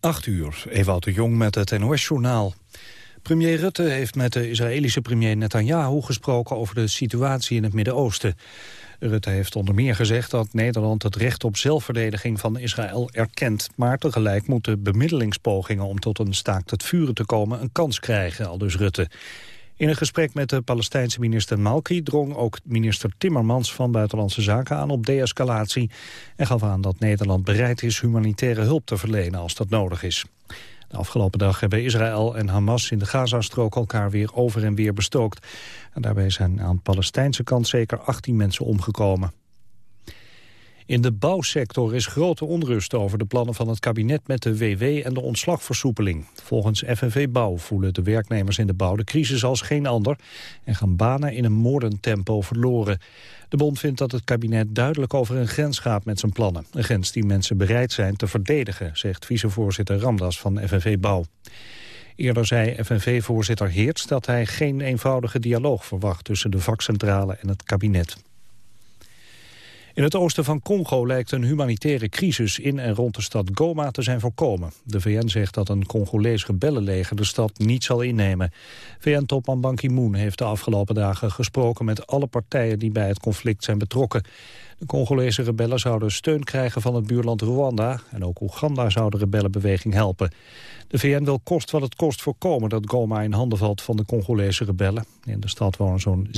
8 uur, Ewout de Jong met het NOS-journaal. Premier Rutte heeft met de Israëlische premier Netanyahu gesproken over de situatie in het Midden-Oosten. Rutte heeft onder meer gezegd dat Nederland het recht op zelfverdediging van Israël erkent. Maar tegelijk moeten bemiddelingspogingen om tot een staakt het vuren te komen een kans krijgen, al dus Rutte. In een gesprek met de Palestijnse minister Malki drong ook minister Timmermans van Buitenlandse Zaken aan op de-escalatie en gaf aan dat Nederland bereid is humanitaire hulp te verlenen als dat nodig is. De afgelopen dag hebben Israël en Hamas in de Gazastrook elkaar weer over en weer bestookt. En daarbij zijn aan de Palestijnse kant zeker 18 mensen omgekomen. In de bouwsector is grote onrust over de plannen van het kabinet met de WW en de ontslagversoepeling. Volgens FNV Bouw voelen de werknemers in de bouw de crisis als geen ander en gaan banen in een moordentempo verloren. De bond vindt dat het kabinet duidelijk over een grens gaat met zijn plannen. Een grens die mensen bereid zijn te verdedigen, zegt vicevoorzitter Ramdas van FNV Bouw. Eerder zei FNV-voorzitter Heerts dat hij geen eenvoudige dialoog verwacht tussen de vakcentrale en het kabinet. In het oosten van Congo lijkt een humanitaire crisis in en rond de stad Goma te zijn voorkomen. De VN zegt dat een Congolees rebellenleger de stad niet zal innemen. VN-topman Ban Ki-moon heeft de afgelopen dagen gesproken met alle partijen die bij het conflict zijn betrokken. De Congolese rebellen zouden steun krijgen van het buurland Rwanda en ook Oeganda zou de rebellenbeweging helpen. De VN wil kost wat het kost voorkomen dat Goma in handen valt van de Congolese rebellen. In de stad wonen zo'n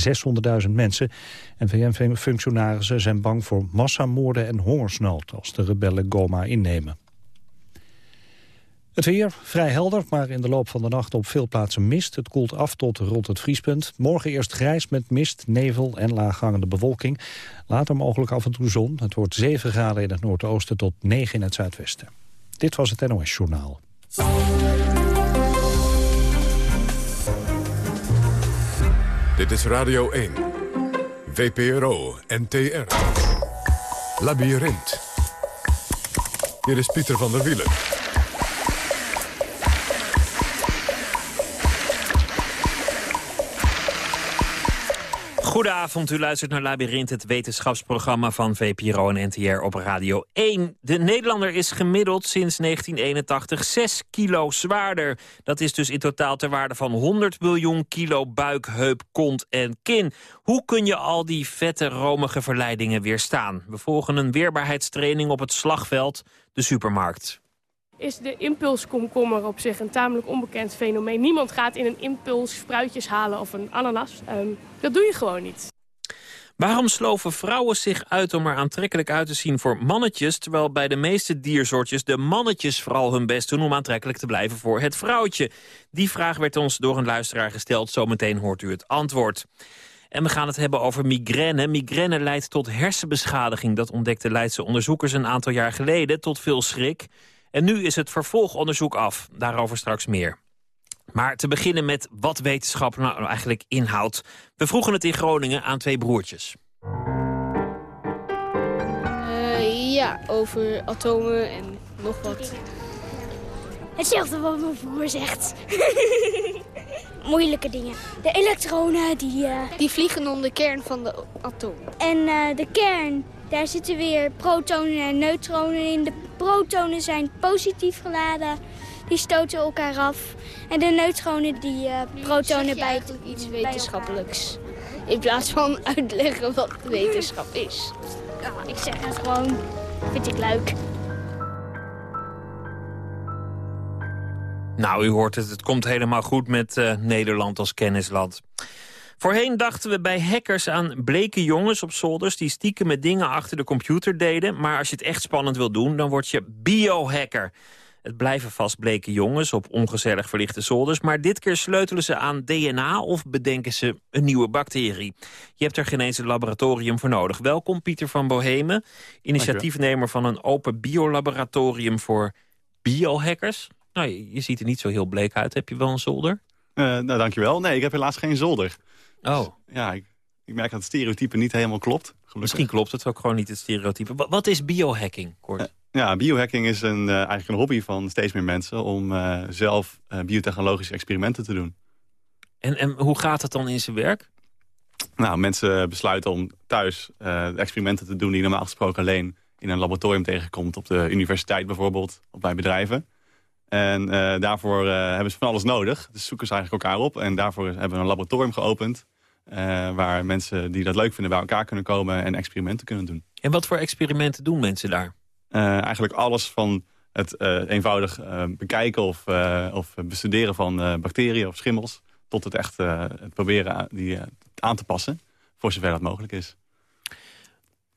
600.000 mensen. En VN-functionarissen zijn bang voor massamoorden en hongersnood als de rebellen Goma innemen. Het weer vrij helder, maar in de loop van de nacht op veel plaatsen mist. Het koelt af tot rond het vriespunt. Morgen eerst grijs met mist, nevel en laaghangende bewolking. Later mogelijk af en toe zon. Het wordt 7 graden in het noordoosten tot 9 in het zuidwesten. Dit was het NOS Journaal. Dit is Radio 1. VPRO NTR. Labyrinth. Hier is Pieter van der Wielen. Goedenavond, u luistert naar Labyrinth, het wetenschapsprogramma van VPRO en NTR op Radio 1. De Nederlander is gemiddeld sinds 1981 6 kilo zwaarder. Dat is dus in totaal ter waarde van 100 miljoen kilo buik, heup, kont en kin. Hoe kun je al die vette, romige verleidingen weerstaan? We volgen een weerbaarheidstraining op het slagveld, de supermarkt is de impulskomkommer op zich een tamelijk onbekend fenomeen. Niemand gaat in een impuls spruitjes halen of een ananas. Ehm, dat doe je gewoon niet. Waarom sloven vrouwen zich uit om er aantrekkelijk uit te zien voor mannetjes... terwijl bij de meeste diersoortjes de mannetjes vooral hun best doen... om aantrekkelijk te blijven voor het vrouwtje? Die vraag werd ons door een luisteraar gesteld. Zometeen hoort u het antwoord. En we gaan het hebben over migraine. Migraine leidt tot hersenbeschadiging. Dat ontdekten Leidse onderzoekers een aantal jaar geleden, tot veel schrik. En nu is het vervolgonderzoek af. Daarover straks meer. Maar te beginnen met wat wetenschap nou eigenlijk inhoudt. We vroegen het in Groningen aan twee broertjes. Uh, ja, over atomen en nog wat. Hetzelfde wat mijn broer zegt. Moeilijke dingen. De elektronen die... Uh... Die vliegen om de kern van de atoom. En uh, de kern, daar zitten weer protonen en neutronen in. De protonen zijn positief geladen. Die stoten elkaar af. En de neutronen die uh, protonen bij... iets wetenschappelijks. In plaats van uitleggen wat wetenschap is. Ja, ik zeg het gewoon. Vind ik leuk. Nou, u hoort het. Het komt helemaal goed met uh, Nederland als kennisland. Voorheen dachten we bij hackers aan bleke jongens op zolders... die stiekem met dingen achter de computer deden. Maar als je het echt spannend wil doen, dan word je biohacker. Het blijven vast bleke jongens op ongezellig verlichte zolders... maar dit keer sleutelen ze aan DNA of bedenken ze een nieuwe bacterie. Je hebt er geen eens een laboratorium voor nodig. Welkom Pieter van Bohemen, initiatiefnemer van een open biolaboratorium voor biohackers. Nou, je, ziet er niet zo heel bleek uit. Heb je wel een zolder? Uh, nou, dankjewel. Nee, ik heb helaas geen zolder. Oh. ja, ik, ik, merk dat het stereotype niet helemaal klopt. Gelukkig. Misschien klopt het ook gewoon niet, het stereotype. Wat, wat is biohacking, kort? Uh, ja, biohacking is een, uh, eigenlijk een hobby van steeds meer mensen... om uh, zelf biotechnologische experimenten te doen. En, en hoe gaat het dan in zijn werk? Nou, mensen besluiten om thuis experimenten te doen... die normaal gesproken alleen in een laboratorium tegenkomt... op de universiteit bijvoorbeeld, of bij bedrijven. En eh, daarvoor uh, hebben ze van alles nodig. Dus zoeken ze eigenlijk elkaar op. En daarvoor hebben we een laboratorium geopend. Uh, waar mensen die dat leuk vinden bij elkaar kunnen komen en experimenten kunnen doen. En wat voor experimenten doen mensen daar? eigenlijk alles van het eenvoudig bekijken of, of bestuderen van bacteriën of schimmels... tot het echt het proberen die, aan te passen, voor zover dat mogelijk is.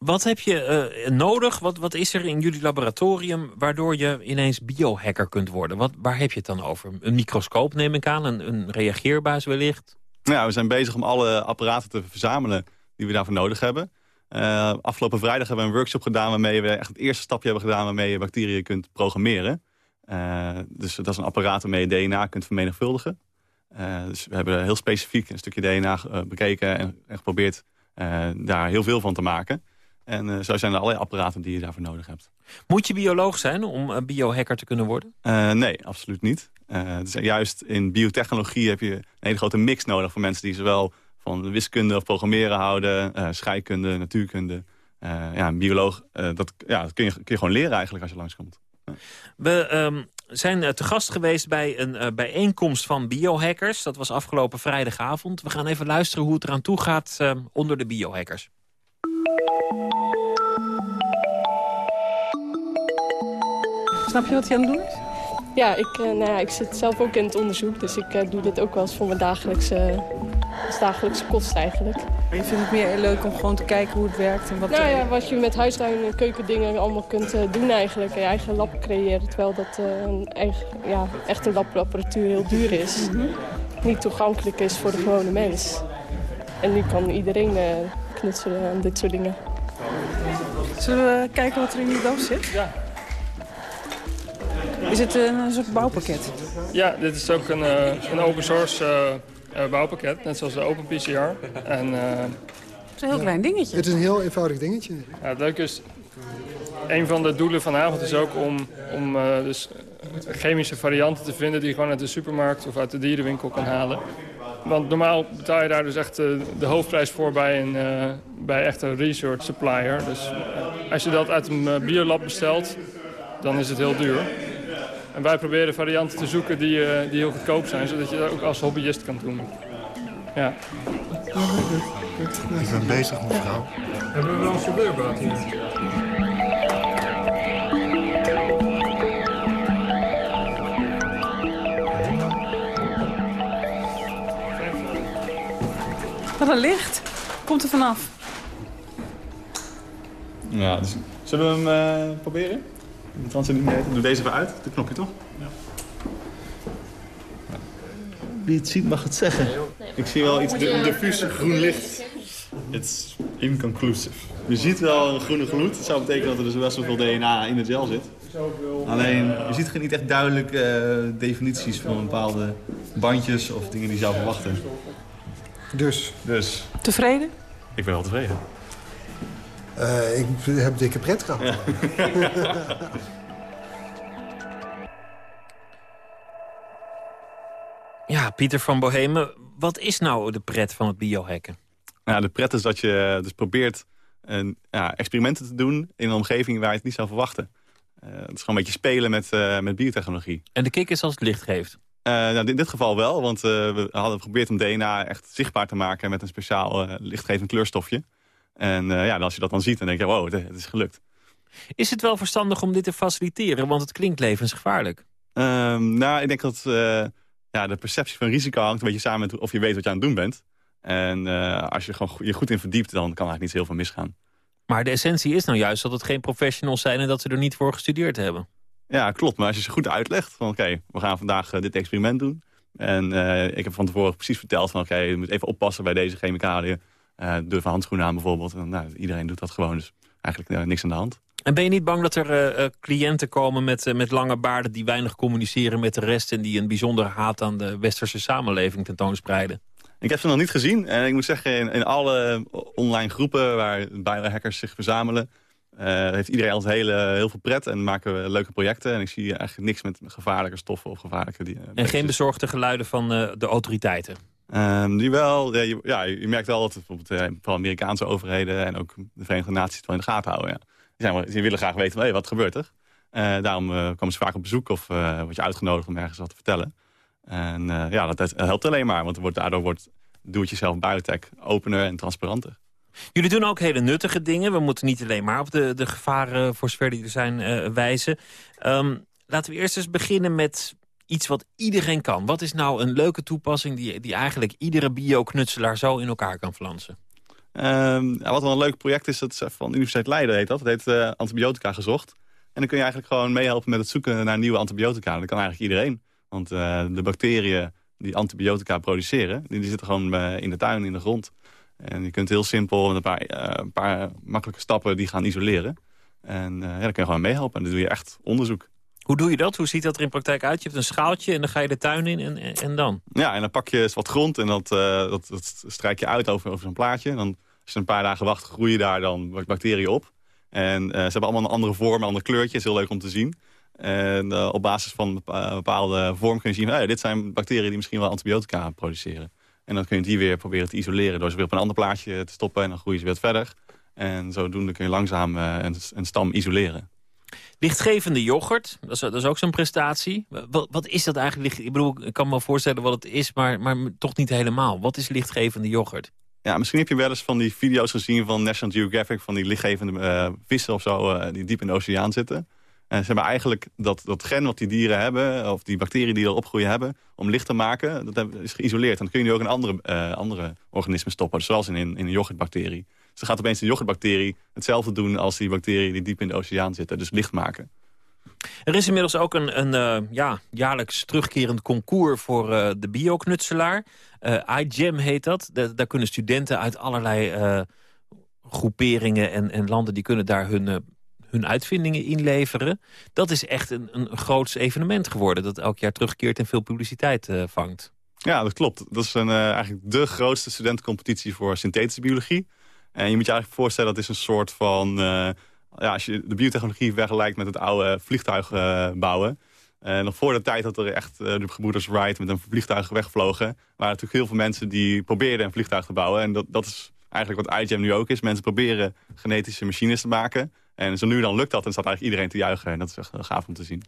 Wat heb je uh, nodig? Wat, wat is er in jullie laboratorium waardoor je ineens biohacker kunt worden? Wat, waar heb je het dan over? Een microscoop neem ik aan, een, een reageerbuis wellicht? Ja, we zijn bezig om alle apparaten te verzamelen die we daarvoor nodig hebben. Uh, afgelopen vrijdag hebben we een workshop gedaan waarmee we echt het eerste stapje hebben gedaan waarmee je bacteriën kunt programmeren. Uh, dus dat is een apparaat waarmee je DNA kunt vermenigvuldigen. dus we hebben heel specifiek een stukje DNA bekeken en, en geprobeerd daar heel veel van te maken. En uh, zo zijn er allerlei apparaten die je daarvoor nodig hebt. Moet je bioloog zijn om uh, biohacker te kunnen worden? Uh, nee, absoluut niet. dus juist in biotechnologie heb je een hele grote mix nodig... van mensen die zowel van wiskunde of programmeren houden... scheikunde, natuurkunde. ja, een bioloog, dat, ja, dat kun, je, kun je gewoon leren eigenlijk als je langskomt. We um, zijn te gast geweest bij een bijeenkomst van biohackers. Dat was afgelopen vrijdagavond. We gaan even luisteren hoe het eraan toe gaat onder de biohackers. Snap je wat je aan het doen is? Ja, ik, uh, nou ja, ik zit zelf ook in het onderzoek. Dus ik uh, doe dit ook wel eens voor mijn dagelijkse, dagelijkse kost eigenlijk. Maar je vindt het meer leuk om gewoon te kijken hoe het werkt? En wat nou ja, wat je met huistuin en keukendingen allemaal kunt uh, doen eigenlijk. Je eigen lab creëren. Terwijl dat een eigen, ja, echte labapparatuur heel duur is. Mm -hmm. Niet toegankelijk is voor de gewone mens. En nu kan iedereen knutselen aan dit soort dingen. Zullen we kijken wat er in die doos zit? Ja. Is het een soort bouwpakket? Ja, dit is ook een, een open source uh, bouwpakket, net zoals de OpenPCR. En, uh, het is een heel klein dingetje. Het is een heel eenvoudig dingetje. Ja, het leuke is, een van de doelen vanavond is ook om, om uh, dus chemische varianten te vinden... die je gewoon uit de supermarkt of uit de dierenwinkel kan halen. Want normaal betaal je daar dus echt de, de hoofdprijs voor bij een, uh, bij echt een research supplier. Dus uh, als je dat uit een biolab bestelt, dan is het heel duur. En wij proberen varianten te zoeken die, uh, die heel goedkoop zijn, zodat je dat ook als hobbyist kan doen. Ja. Ik ben bezig, mevrouw. Hebben we wel een chauffeurbaat hier? Een licht. Komt er vanaf. Ja, dus zullen we hem uh, proberen? De transcendine Doe deze even uit, dit knopje toch? Ja. Wie het ziet mag het zeggen. Ik zie wel iets diffuus groen licht. It's inconclusive. Je ziet wel een groene gloed. Dat zou betekenen dat er dus best wel veel DNA in het gel zit. Alleen, je ziet geen niet echt duidelijke uh, definities van bepaalde bandjes of dingen die je zou verwachten. Dus? Dus. Tevreden? Ik ben wel tevreden. Uh, ik heb dikke pret gehad. Ja. ja, Pieter van Bohemen. Wat is nou de pret van het biohacken? Nou, de pret is dat je dus probeert een, ja, experimenten te doen... in een omgeving waar je het niet zou verwachten. Uh, het is gewoon een beetje spelen met, uh, met biotechnologie. En de kick is als het licht geeft? Nou, in dit geval wel, want we hadden geprobeerd om DNA echt zichtbaar te maken... met een speciaal lichtgevend kleurstofje. En ja, als je dat dan ziet, dan denk je, wow, het, het, is gelukt. Is het wel verstandig om dit te faciliteren? Want het klinkt levensgevaarlijk. Um, nou, ik denk dat ja, de perceptie van risico hangt een beetje samen met of je weet wat je aan het doen bent. En als je gewoon je goed in verdiept, dan kan eigenlijk niet heel veel misgaan. Maar de essentie is nou juist dat het geen professionals zijn... en dat ze er niet voor gestudeerd hebben. Ja, klopt. Maar als je ze goed uitlegt van oké, we gaan vandaag dit experiment doen. En ik heb van tevoren precies verteld van oké, je moet even oppassen bij deze chemicaliën. Uh, durven handschoenen aan bijvoorbeeld. En, nou, iedereen doet dat gewoon, dus eigenlijk niks aan de hand. En ben je niet bang dat er cliënten komen met, met lange baarden... die weinig communiceren met de rest... en die een bijzondere haat aan de westerse samenleving tentoonspreiden? Ik heb ze nog niet gezien. En ik moet zeggen, in, in alle online groepen waar biohackers zich verzamelen... heeft iedereen altijd hele, heel veel pret en maken we leuke projecten. En ik zie eigenlijk niks met gevaarlijke stoffen of gevaarlijke... Die, en geen bezorgde geluiden van de autoriteiten? Um, die wel, ja je, ja, je, merkt wel dat bijvoorbeeld uh, vooral Amerikaanse overheden en ook de Verenigde Naties het wel in de gaten houden. Ja. Die, zijn die willen graag weten, hey, wat gebeurt er? daarom komen ze vaak op bezoek of word je uitgenodigd om ergens wat te vertellen. En ja, dat, helpt alleen maar, want wordt, daardoor wordt doe-het-jezelf biotech opener en transparanter. Jullie doen ook hele nuttige dingen. We moeten niet alleen maar op de, de gevaren, voor zover die er zijn, wijzen. Ehm, laten we eerst eens beginnen met iets wat iedereen kan. Wat is nou een leuke toepassing die, die eigenlijk iedere bioknutselaar zo in elkaar kan flansen? Um, wat een leuk project is, dat van de Universiteit Leiden heet dat. Dat heet uh, Antibiotica gezocht. En dan kun je eigenlijk gewoon meehelpen met het zoeken naar nieuwe antibiotica. Dat kan eigenlijk iedereen. Want uh, de bacteriën die antibiotica produceren, die, zitten gewoon in de tuin, in de grond. En je kunt heel simpel met een paar, een paar makkelijke stappen die gaan isoleren. En ja, dan kun je gewoon meehelpen. En dan doe je echt onderzoek. Hoe doe je dat? Hoe ziet dat er in praktijk uit? Je hebt een schaaltje en dan ga je de tuin in en, en dan? Ja, en dan pak je eens wat grond en dat, uh, dat, dat, strijk je uit over, over zo'n plaatje. En dan, als je een paar dagen wacht, groeien daar dan bacteriën op. En uh, ze hebben allemaal een andere vorm, een ander kleurtje. is heel leuk om te zien. En uh, op basis van een bepaalde vorm kun je zien... Hey, dit zijn bacteriën die misschien wel antibiotica produceren. En dan kun je die weer proberen te isoleren... door ze weer op een ander plaatje te stoppen en dan groeien ze weer verder. En zodoende kun je langzaam een, een stam isoleren. Lichtgevende yoghurt, dat is, dat is ook zo'n prestatie. Wat, wat, is dat eigenlijk? Ik bedoel, ik kan me wel voorstellen wat het is, maar, maar toch niet helemaal. Wat is lichtgevende yoghurt? Ja, misschien heb je wel eens van die video's gezien van National Geographic... van die lichtgevende uh, vissen of zo, uh, die diep in de oceaan zitten. En ze hebben eigenlijk dat, dat gen wat die dieren hebben... of die bacteriën die erop groeien hebben, om licht te maken... dat is geïsoleerd. En dan kun je nu ook in andere, uh, andere organismen stoppen. Zoals in, in een yoghurtbacterie. Dus dan gaat opeens de yoghurtbacterie hetzelfde doen... als die bacteriën die diep in de oceaan zitten. Dus licht maken. Er is inmiddels ook een, een uh, ja, jaarlijks terugkerend concours voor uh, de bioknutselaar. Uh, iGEM heet dat. daar kunnen studenten uit allerlei groeperingen en, en, landen... die kunnen daar hun, hun uitvindingen inleveren. Dat is echt een, een groots evenement geworden... dat elk jaar terugkeert en veel publiciteit vangt. Ja, dat klopt. Dat is een, eigenlijk de grootste studentencompetitie voor synthetische biologie. En je moet je eigenlijk voorstellen, dat is een soort van... Uh, ja, als je de biotechnologie vergelijkt met het oude vliegtuig bouwen... Nog voor de tijd dat er echt de gebroeders Wright met een vliegtuig wegvlogen... waren natuurlijk heel veel mensen die probeerden een vliegtuig te bouwen. En dat, dat is eigenlijk wat iGEM nu ook is. Mensen proberen genetische machines te maken. En zo nu dan lukt dat en staat eigenlijk iedereen te juichen. En dat is echt gaaf om te zien.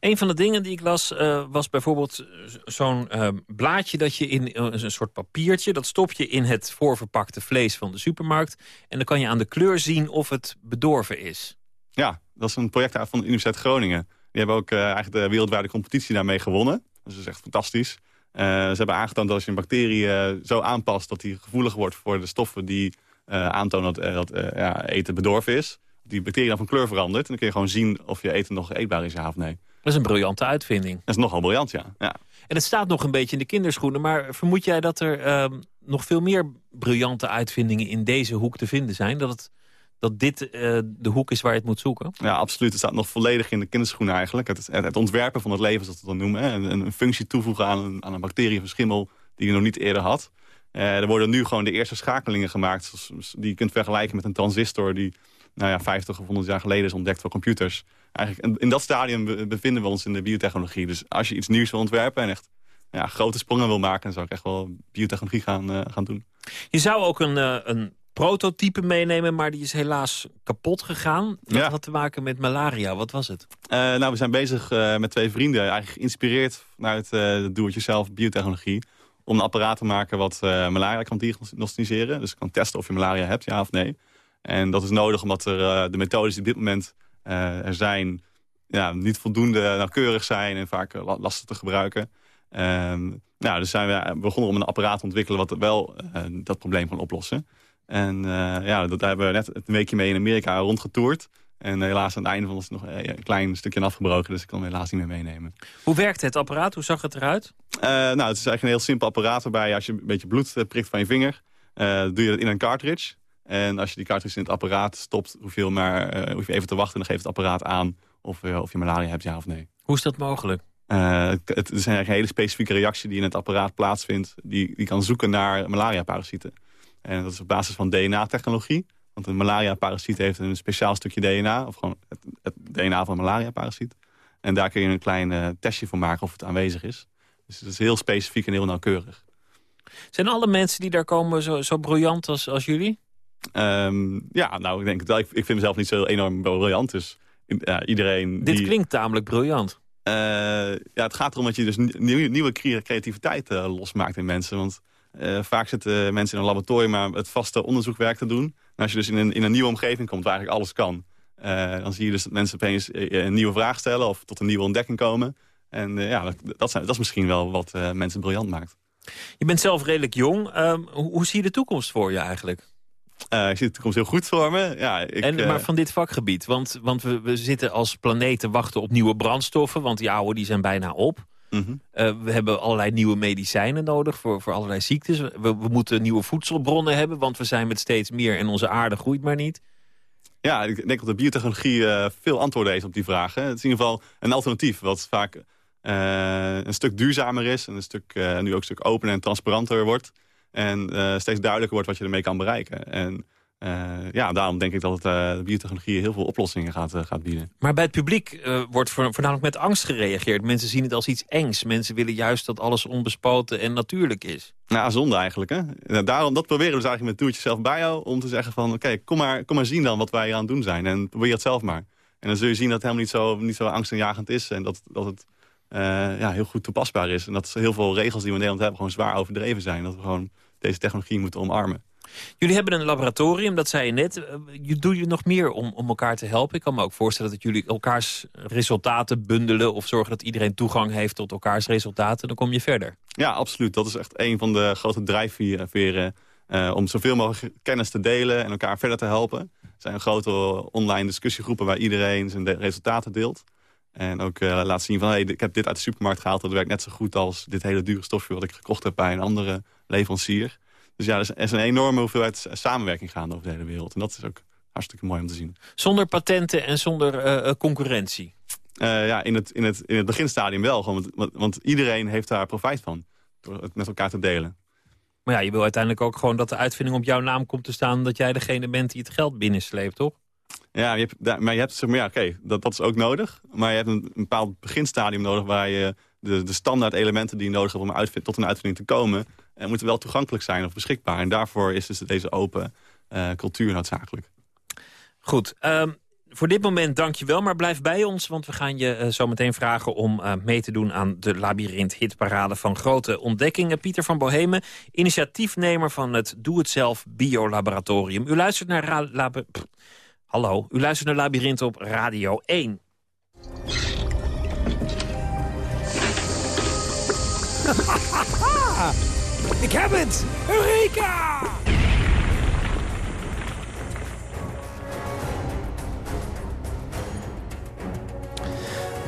Een van de dingen die ik las uh, was bijvoorbeeld zo'n uh, blaadje dat je in uh, een soort papiertje... dat stop je in het voorverpakte vlees van de supermarkt... en dan kan je aan de kleur zien of het bedorven is. Ja, dat is een project van de Universiteit Groningen. Die hebben ook eigenlijk de wereldwijde competitie daarmee gewonnen. Dus dat is echt fantastisch. ze hebben aangetoond dat als je een bacterie zo aanpast... dat die gevoelig wordt voor de stoffen die aantonen dat, dat ja, eten bedorven is die bacterie dan van kleur verandert. En dan kun je gewoon zien of je eten nog eetbaar is, ja of nee. Dat is een briljante uitvinding. Dat is nogal briljant, ja. ja. En het staat nog een beetje in de kinderschoenen. Maar vermoed jij dat er uh, nog veel meer briljante uitvindingen in deze hoek te vinden zijn? Dat, het, dat dit uh, de hoek is waar je het moet zoeken? Ja, absoluut. Het staat nog volledig in de kinderschoenen eigenlijk. Het, het ontwerpen van het leven, zoals we dat dan noemen. Hè. Een, een, functie toevoegen aan een, aan een bacterie of een schimmel die je nog niet eerder had. Uh, er worden nu gewoon de eerste schakelingen gemaakt. Die je kunt vergelijken met een transistor die nou ja, 50 of 100 jaar geleden is ontdekt voor computers. Eigenlijk in dat stadium bevinden we ons in de biotechnologie. Dus als je iets nieuws wil ontwerpen en echt ja, grote sprongen wil maken... dan zou ik echt wel biotechnologie gaan, uh, gaan doen. Je zou ook een, uh, een prototype meenemen, maar die is helaas kapot gegaan. Dat ja. had te maken met malaria. Wat was het? Uh, nou, we zijn bezig met twee vrienden, eigenlijk geïnspireerd vanuit de do-it-yourself biotechnologie om een apparaat te maken wat malaria kan diagnosticeren. Dus kan testen of je malaria hebt, ja of nee. En dat is nodig omdat er, uh, de methodes die op dit moment uh, er zijn... Ja, niet voldoende nauwkeurig zijn en vaak uh, lastig te gebruiken. Um, nou, dus zijn we begonnen om een apparaat te ontwikkelen... wat wel dat probleem kan oplossen. En ja, dat hebben we net een weekje mee in Amerika rondgetoerd. En helaas aan het einde van ons nog een klein stukje afgebroken. Dus ik kan hem helaas niet meer meenemen. Hoe werkte het apparaat? Hoe zag het eruit? nou, het is eigenlijk een heel simpel apparaat... waarbij als je een beetje bloed prikt van je vinger... doe je dat in een cartridge. En als je die cartridge in het apparaat stopt, hoef je, maar, uh, hoef je even te wachten... en dan geeft het apparaat aan of, uh, of je malaria hebt, ja of nee. Hoe is dat mogelijk? Uh, het, het, is een hele specifieke reactie die in het apparaat plaatsvindt... die, die kan zoeken naar malaria-parasieten. En dat is op basis van DNA-technologie. Want een malaria-parasiet heeft een speciaal stukje DNA... of gewoon het, het DNA van een malaria-parasiet. En daar kun je een klein testje voor maken of het aanwezig is. Dus het is heel specifiek en heel nauwkeurig. Zijn alle mensen die daar komen zo, zo briljant als, als jullie? Um, ja, nou, ik denk het wel. Ik, ik vind mezelf niet zo enorm briljant. Dus ja, iedereen... Dit die, klinkt tamelijk briljant. Uh, ja, het gaat erom dat je dus nieuwe, nieuwe creativiteit uh, losmaakt in mensen. Want uh, vaak zitten mensen in een laboratorium maar het vaste onderzoekwerk te doen. En als je dus in een, in een nieuwe omgeving komt waar eigenlijk alles kan... dan zie je dus dat mensen opeens een nieuwe vraag stellen... of tot een nieuwe ontdekking komen. En ja, dat, dat, zijn, dat, is misschien wel wat mensen briljant maakt. Je bent zelf redelijk jong. Ehm, hoe, hoe zie je de toekomst voor je eigenlijk? Uh, ik zie de toekomst heel goed voor me. Ja, ik, en, maar van dit vakgebied? Want, want we, we zitten als planeet te wachten op nieuwe brandstoffen... want die oude die zijn bijna op. -hmm. uh, we hebben allerlei nieuwe medicijnen nodig voor, voor allerlei ziektes. We, we, moeten nieuwe voedselbronnen hebben... want we zijn met steeds meer en onze aarde groeit maar niet. Ja, ik denk dat de biotechnologie uh, veel antwoorden heeft op die vragen. Het is in ieder geval een alternatief... wat vaak een stuk duurzamer is... en een stuk, nu ook een stuk opener en transparanter wordt... En uh, steeds duidelijker wordt wat je ermee kan bereiken. En uh, ja, daarom denk ik dat het, uh, de biotechnologie heel veel oplossingen gaat, gaat bieden. Maar bij het publiek wordt voornamelijk met angst gereageerd. Mensen zien het als iets engs. Mensen willen juist dat alles onbespoten en natuurlijk is. Nou, zonde eigenlijk. Hè? Daarom, dat proberen we dus eigenlijk met Doe het jezelf bij jou. Om te zeggen van, oké, kom, maar, kom maar zien dan wat wij aan het doen zijn. En probeer het zelf maar. En dan zul je zien dat het helemaal niet zo, niet zo angstaanjagend is. En dat, dat het ja, heel goed toepasbaar is. En dat heel veel regels die we in Nederland hebben gewoon zwaar overdreven zijn. Dat we gewoon deze technologie moeten omarmen. Jullie hebben een laboratorium, dat zei je net. Doe je nog meer om, om elkaar te helpen? Ik kan me ook voorstellen dat jullie elkaars resultaten bundelen... of zorgen dat iedereen toegang heeft tot elkaars resultaten. Dan kom je verder. Ja, absoluut. Dat is echt een van de grote drijfveren... Uh, om zoveel mogelijk kennis te delen en elkaar verder te helpen. Er zijn grote online discussiegroepen waar iedereen zijn resultaten deelt. En ook uh, laat zien van, hey, ik heb dit uit de supermarkt gehaald... dat werkt net zo goed als dit hele dure stofje... wat ik gekocht heb bij een andere leverancier. Dus ja, er is een enorme hoeveelheid samenwerking gaande over de hele wereld. En dat is ook hartstikke mooi om te zien. Zonder patenten en zonder uh, concurrentie? Uh, ja, in het, in, het, in het beginstadium wel. Gewoon, want, want iedereen heeft daar profijt van. Door het met elkaar te delen. Maar ja, je wil uiteindelijk ook gewoon dat de uitvinding op jouw naam komt te staan... dat jij degene bent die het geld binnensleept, toch? Ja, je hebt, maar je hebt zeg maar, ja, oké, dat, dat is ook nodig. Maar je hebt een, een bepaald beginstadium nodig... waar je de, de standaard elementen die je nodig hebt om uitvind, tot een uitvinding te komen... Uh, moeten wel toegankelijk zijn of beschikbaar. En daarvoor is dus deze open uh, cultuur noodzakelijk. Goed, um, voor dit moment dank je wel, maar blijf bij ons... want we gaan je uh, zo meteen vragen om uh, mee te doen aan de Labyrinth Hitparade van Grote Ontdekkingen. Pieter van Bohemen, initiatiefnemer van het Doe-het-zelf Biolaboratorium. U luistert naar... Ra Lab Hallo, u luistert naar Labyrinth op Radio 1. Ik heb het! Eureka!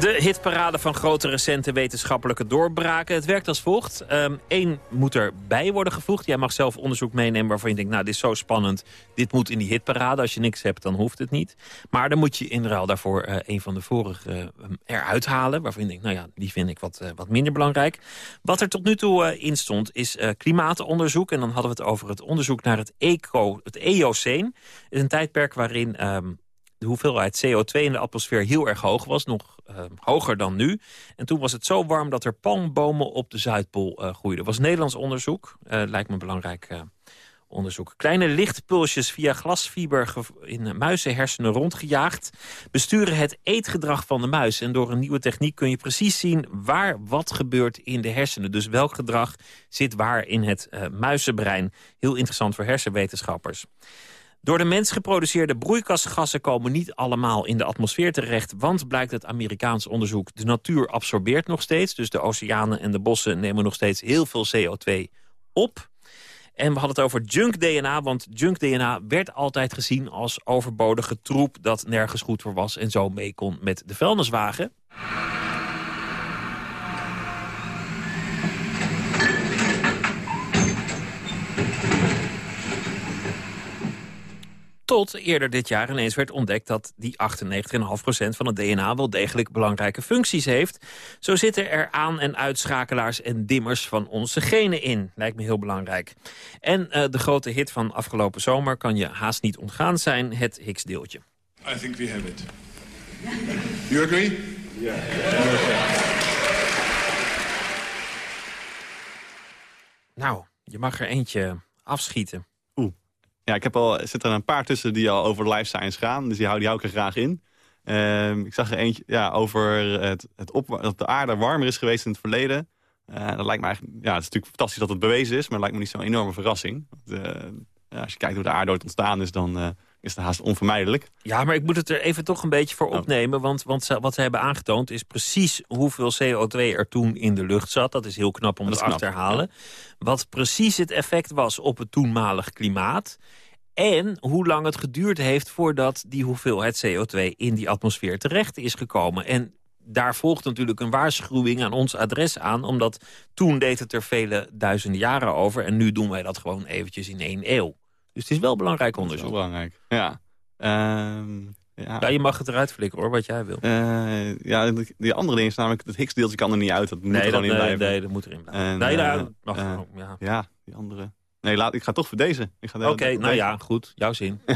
De hitparade van grote recente wetenschappelijke doorbraken. Het werkt als volgt. Eén um, moet erbij worden gevoegd. Jij mag zelf onderzoek meenemen waarvan je denkt... nou, dit is zo spannend, dit moet in die hitparade. Als je niks hebt, dan hoeft het niet. Maar dan moet je in ruil daarvoor uh, een van de vorige uh, eruit halen... waarvan je denkt, nou ja, die vind ik wat, uh, wat minder belangrijk. Wat er tot nu toe in stond, is klimaatonderzoek. En dan hadden we het over het onderzoek naar het, eco, het Eoceen. Is een tijdperk waarin... Um, de hoeveelheid CO2 in de atmosfeer heel erg hoog was. Nog uh, hoger dan nu. En toen was het zo warm dat er palmbomen op de Zuidpool uh, groeiden. Dat was Nederlands onderzoek. Uh, lijkt me belangrijk onderzoek. Kleine lichtpulsjes via glasfiber in muizenhersenen rondgejaagd... besturen het eetgedrag van de muis. En door een nieuwe techniek kun je precies zien waar wat gebeurt in de hersenen. Dus welk gedrag zit waar in het muizenbrein. Heel interessant voor hersenwetenschappers. Door de mens geproduceerde broeikasgassen komen niet allemaal in de atmosfeer terecht... want blijkt het Amerikaans onderzoek, de natuur absorbeert nog steeds... dus de oceanen en de bossen nemen nog steeds heel veel CO2 op. En we hadden het over junk-DNA, want junk-DNA werd altijd gezien als overbodige troep... dat nergens goed voor was en zo mee kon met de vuilniswagen. Tot eerder dit jaar ineens werd ontdekt dat die 98,5% van het DNA wel degelijk belangrijke functies heeft. Zo zitten er aan- en uitschakelaars en dimmers van onze genen in. Lijkt me heel belangrijk. En uh, de grote hit van afgelopen zomer kan je haast niet ontgaan zijn, het Higgs-deeltje. I think we have it. You agree? Yeah. Nou, je mag er eentje afschieten. Ja, ik heb al, zitten er een paar tussen die al over life science gaan. Dus die hou, die hou ik er graag in. Ehm, ik zag er eentje ja, over het, het op, dat de aarde warmer is geweest in het verleden. Uh, dat lijkt me eigenlijk, ja, het is natuurlijk fantastisch dat het bewezen is, maar het lijkt me niet zo'n enorme verrassing. Ja, als je kijkt hoe de aarde ooit ontstaan is, dan is het haast onvermijdelijk. Ja, maar ik moet het er even toch een beetje voor oh. opnemen. Want, want wat ze hebben aangetoond is precies hoeveel CO2 er toen in de lucht zat. Dat is heel knap om te achterhalen. Wat precies het effect was op het toenmalig klimaat. En hoe lang het geduurd heeft voordat die hoeveelheid CO2 in die atmosfeer terecht is gekomen. En daar volgt natuurlijk een waarschuwing aan ons adres aan. Omdat toen deed het er vele duizenden jaren over. En nu doen wij dat gewoon eventjes in één eeuw. Dus het is wel belangrijk onderzoek. Wel belangrijk, ja. Ehm, ja. ja. je mag het eruit flikken hoor, wat jij wil. Uh, ja, die andere ding is namelijk, het Higgs-deeltje kan er niet uit. Dat moet er gewoon in blijven. Nee, dat moet erin blijven. En, nee, daar, mag uh, ja. ja, die andere. Nee, laat, ik ga toch voor deze. Oké, nou ja, goed. Jouw zin.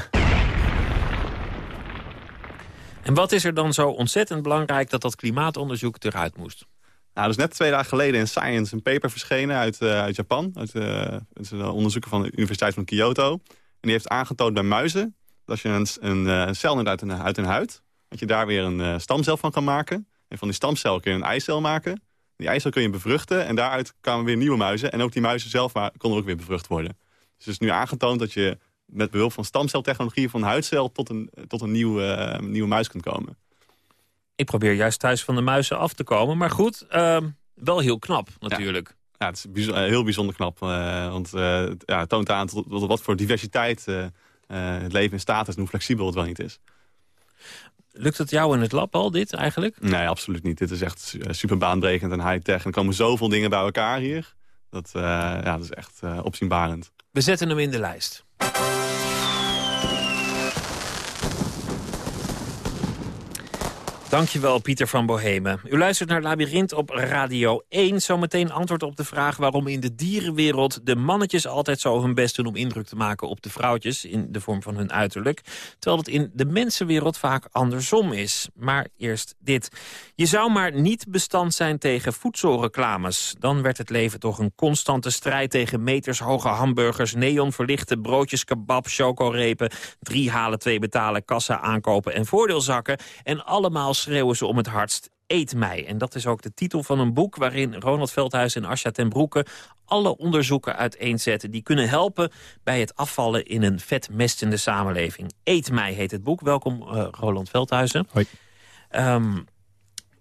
en wat is er dan zo ontzettend belangrijk dat dat klimaatonderzoek eruit moest? Nou, is net twee dagen geleden in Science een paper verschenen uit, uh, uit Japan. Uit, uh, het onderzoeken van de Universiteit van Kyoto. En die heeft aangetoond bij muizen... dat als je een, een, een eh, cel neemt uit een, uit een huid... dat je daar weer een stamcel van kan maken. En van die stamcel kun je een eicel maken. Die eicel kun je bevruchten en daaruit kwamen weer nieuwe muizen. En ook die muizen zelf konden ook weer bevrucht worden. Dus het is nu aangetoond dat je met behulp van stamceltechnologie... van huidcel tot een, tot een nieuwe, nieuwe muis kunt komen. Ik probeer juist thuis van de muizen af te komen. Maar goed, uh, wel heel knap natuurlijk. Ja. het is bijzonder, heel bijzonder knap. Uh, want uh, het ja, toont aan tot, tot wat voor diversiteit het leven in staat is... en hoe flexibel het wel niet is. Lukt het jou in het lab al, dit eigenlijk? Nee, absoluut niet. Dit is echt super baanbrekend en high-tech. En er komen zoveel dingen bij elkaar hier. Dat, ja, dat is echt opzienbarend. We zetten hem in de lijst. Dankjewel, Pieter van Bohemen. U luistert naar Labyrinth op Radio 1. Zometeen antwoord op de vraag waarom in de dierenwereld... de mannetjes altijd zo hun best doen om indruk te maken op de vrouwtjes... in de vorm van hun uiterlijk. Terwijl het in de mensenwereld vaak andersom is. Maar eerst dit. Je zou maar niet bestand zijn tegen voedselreclames. Dan werd het leven toch een constante strijd tegen metershoge hamburgers... neonverlichte broodjes, kebab, chocorepen... drie halen, twee betalen, kassa aankopen en voordeelzakken... en allemaal schreeuwen ze om het hardst Eet mij. En dat is ook de titel van een boek waarin Ronald Veldhuis en Asja ten Broeke alle onderzoeken uiteenzetten die kunnen helpen bij het afvallen in een vetmestende samenleving. Eet mij heet het boek. Welkom uh, Roland Veldhuizen. Hoi. Um,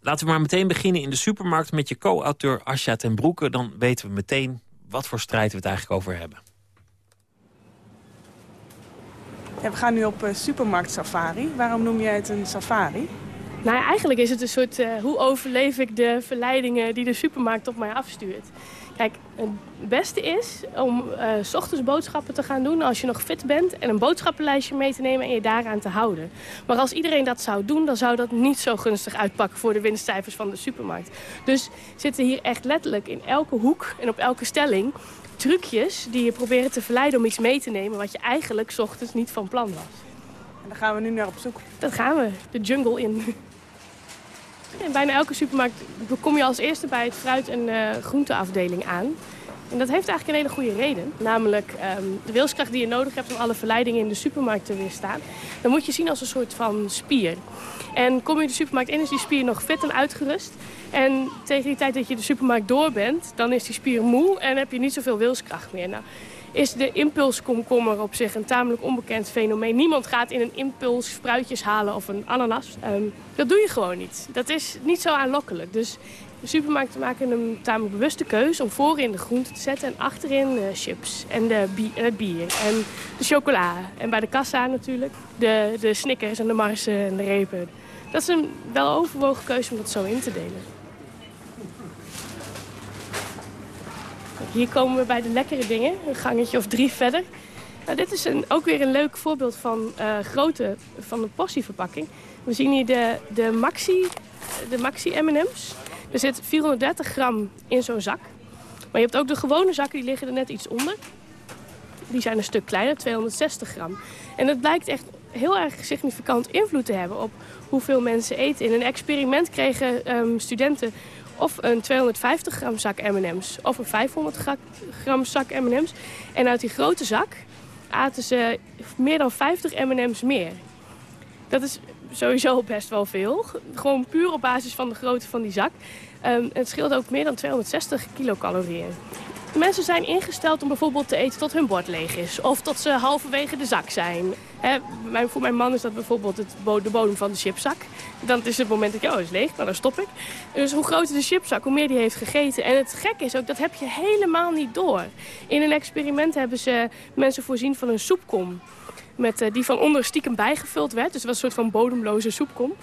laten we maar meteen beginnen in de supermarkt met je co-auteur Asja ten Broeke. Dan weten we meteen wat voor strijd we het eigenlijk over hebben. Ja, we gaan nu op uh, supermarkt safari. Waarom noem jij het een safari? Nou ja, eigenlijk is het een soort, uh, hoe overleef ik de verleidingen die de supermarkt op mij afstuurt. Kijk, het beste is om uh, s ochtends boodschappen te gaan doen als je nog fit bent... en een boodschappenlijstje mee te nemen en je daaraan te houden. Maar als iedereen dat zou doen, dan zou dat niet zo gunstig uitpakken... voor de winstcijfers van de supermarkt. Dus zitten hier echt letterlijk in elke hoek en op elke stelling... trucjes die je proberen te verleiden om iets mee te nemen... wat je eigenlijk s ochtends niet van plan was. En daar gaan we nu naar op zoek. Dat gaan we, de jungle in. Bijna elke supermarkt kom je als eerste bij het fruit- en uh, groenteafdeling aan. En dat heeft eigenlijk een hele goede reden. Namelijk um, de wilskracht die je nodig hebt om alle verleidingen in de supermarkt te weerstaan. Dan moet je zien als een soort van spier. En kom je de supermarkt in, is die spier nog vet en uitgerust. En tegen die tijd dat je de supermarkt door bent, dan is die spier moe en heb je niet zoveel wilskracht meer. Nou, is de impulskomkommer op zich een tamelijk onbekend fenomeen. Niemand gaat in een impuls spruitjes halen of een ananas. Um, dat doe je gewoon niet. Dat is niet zo aanlokkelijk. Dus de supermarkten maken een tamelijk bewuste keuze om voorin de groenten te zetten en achterin de chips en, de en het bier en de chocola. En bij de kassa natuurlijk de, de Snickers en de marsen en de repen. Dat is een wel overwogen keuze om dat zo in te delen. Hier komen we bij de lekkere dingen, een gangetje of drie verder. Nou, dit is een, ook weer een leuk voorbeeld van uh, grootte van de portieverpakking. We zien hier de, de Maxi, de Maxi M&M's. Er zit 430 gram in zo'n zak. Maar je hebt ook de gewone zakken, die liggen er net iets onder. Die zijn een stuk kleiner, 260 gram. En het blijkt echt heel erg significant invloed te hebben op hoeveel mensen eten. In een experiment kregen um, studenten of een 250 gram zak M&M's of een 500 gram zak M&M's. En uit die grote zak aten ze meer dan 50 M&M's meer. Dat is sowieso best wel veel. Gewoon puur op basis van de grootte van die zak. Um, het scheelt ook meer dan 260 kilocalorieën. Mensen zijn ingesteld om bijvoorbeeld te eten tot hun bord leeg is. Of tot ze halverwege de zak zijn. voor mijn man is dat bijvoorbeeld het de bodem van de chipzak. Dan is het moment dat je, oh, is leeg, nou dan stop ik. Dus hoe groter de chipzak, hoe meer die heeft gegeten. En het gekke is ook, dat heb je helemaal niet door. In een experiment hebben ze mensen voorzien van een soepkom. Met, uh, die van onder stiekem bijgevuld werd. Dus het was een soort van bodemloze soepkom.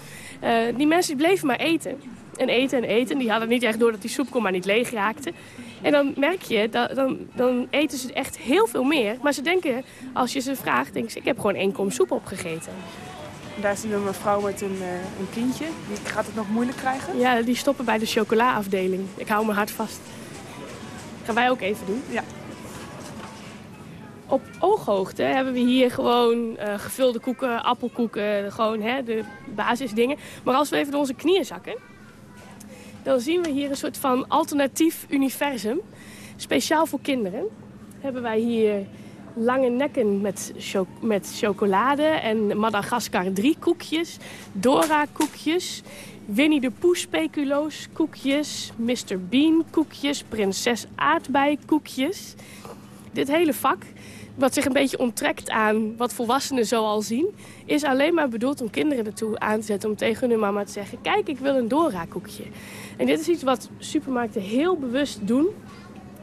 Uh, die mensen bleven maar eten. En eten en eten. Die hadden niet echt door dat die soepkom maar niet leeg raakte. En dan merk je, dat, dan, dan eten ze echt heel veel meer. Maar ze denken, als je ze vraagt, denken ze, ik heb gewoon één kom soep opgegeten. Daar is een mevrouw met een, uh, een kindje. Die gaat het nog moeilijk krijgen? Ja, die stoppen bij de chocola-afdeling. Ik hou mijn hart vast. Gaan wij ook even doen? Ja. Op ooghoogte hebben we hier gewoon uh, gevulde koeken, appelkoeken, gewoon hè, de basisdingen. Maar als we even door onze knieën zakken, dan zien we hier een soort van alternatief universum. Speciaal voor kinderen hebben wij hier lange nekken met, met chocolade en Madagaskar 3 koekjes, Dora koekjes, Winnie de Pooh speculoos koekjes, Mr. Bean koekjes, Prinses aardbei koekjes. Dit hele vak wat zich een beetje onttrekt aan wat volwassenen zo al zien... is alleen maar bedoeld om kinderen ertoe aan te zetten om tegen hun mama te zeggen... kijk, ik wil een Dora-koekje. En dit is iets wat supermarkten heel bewust doen.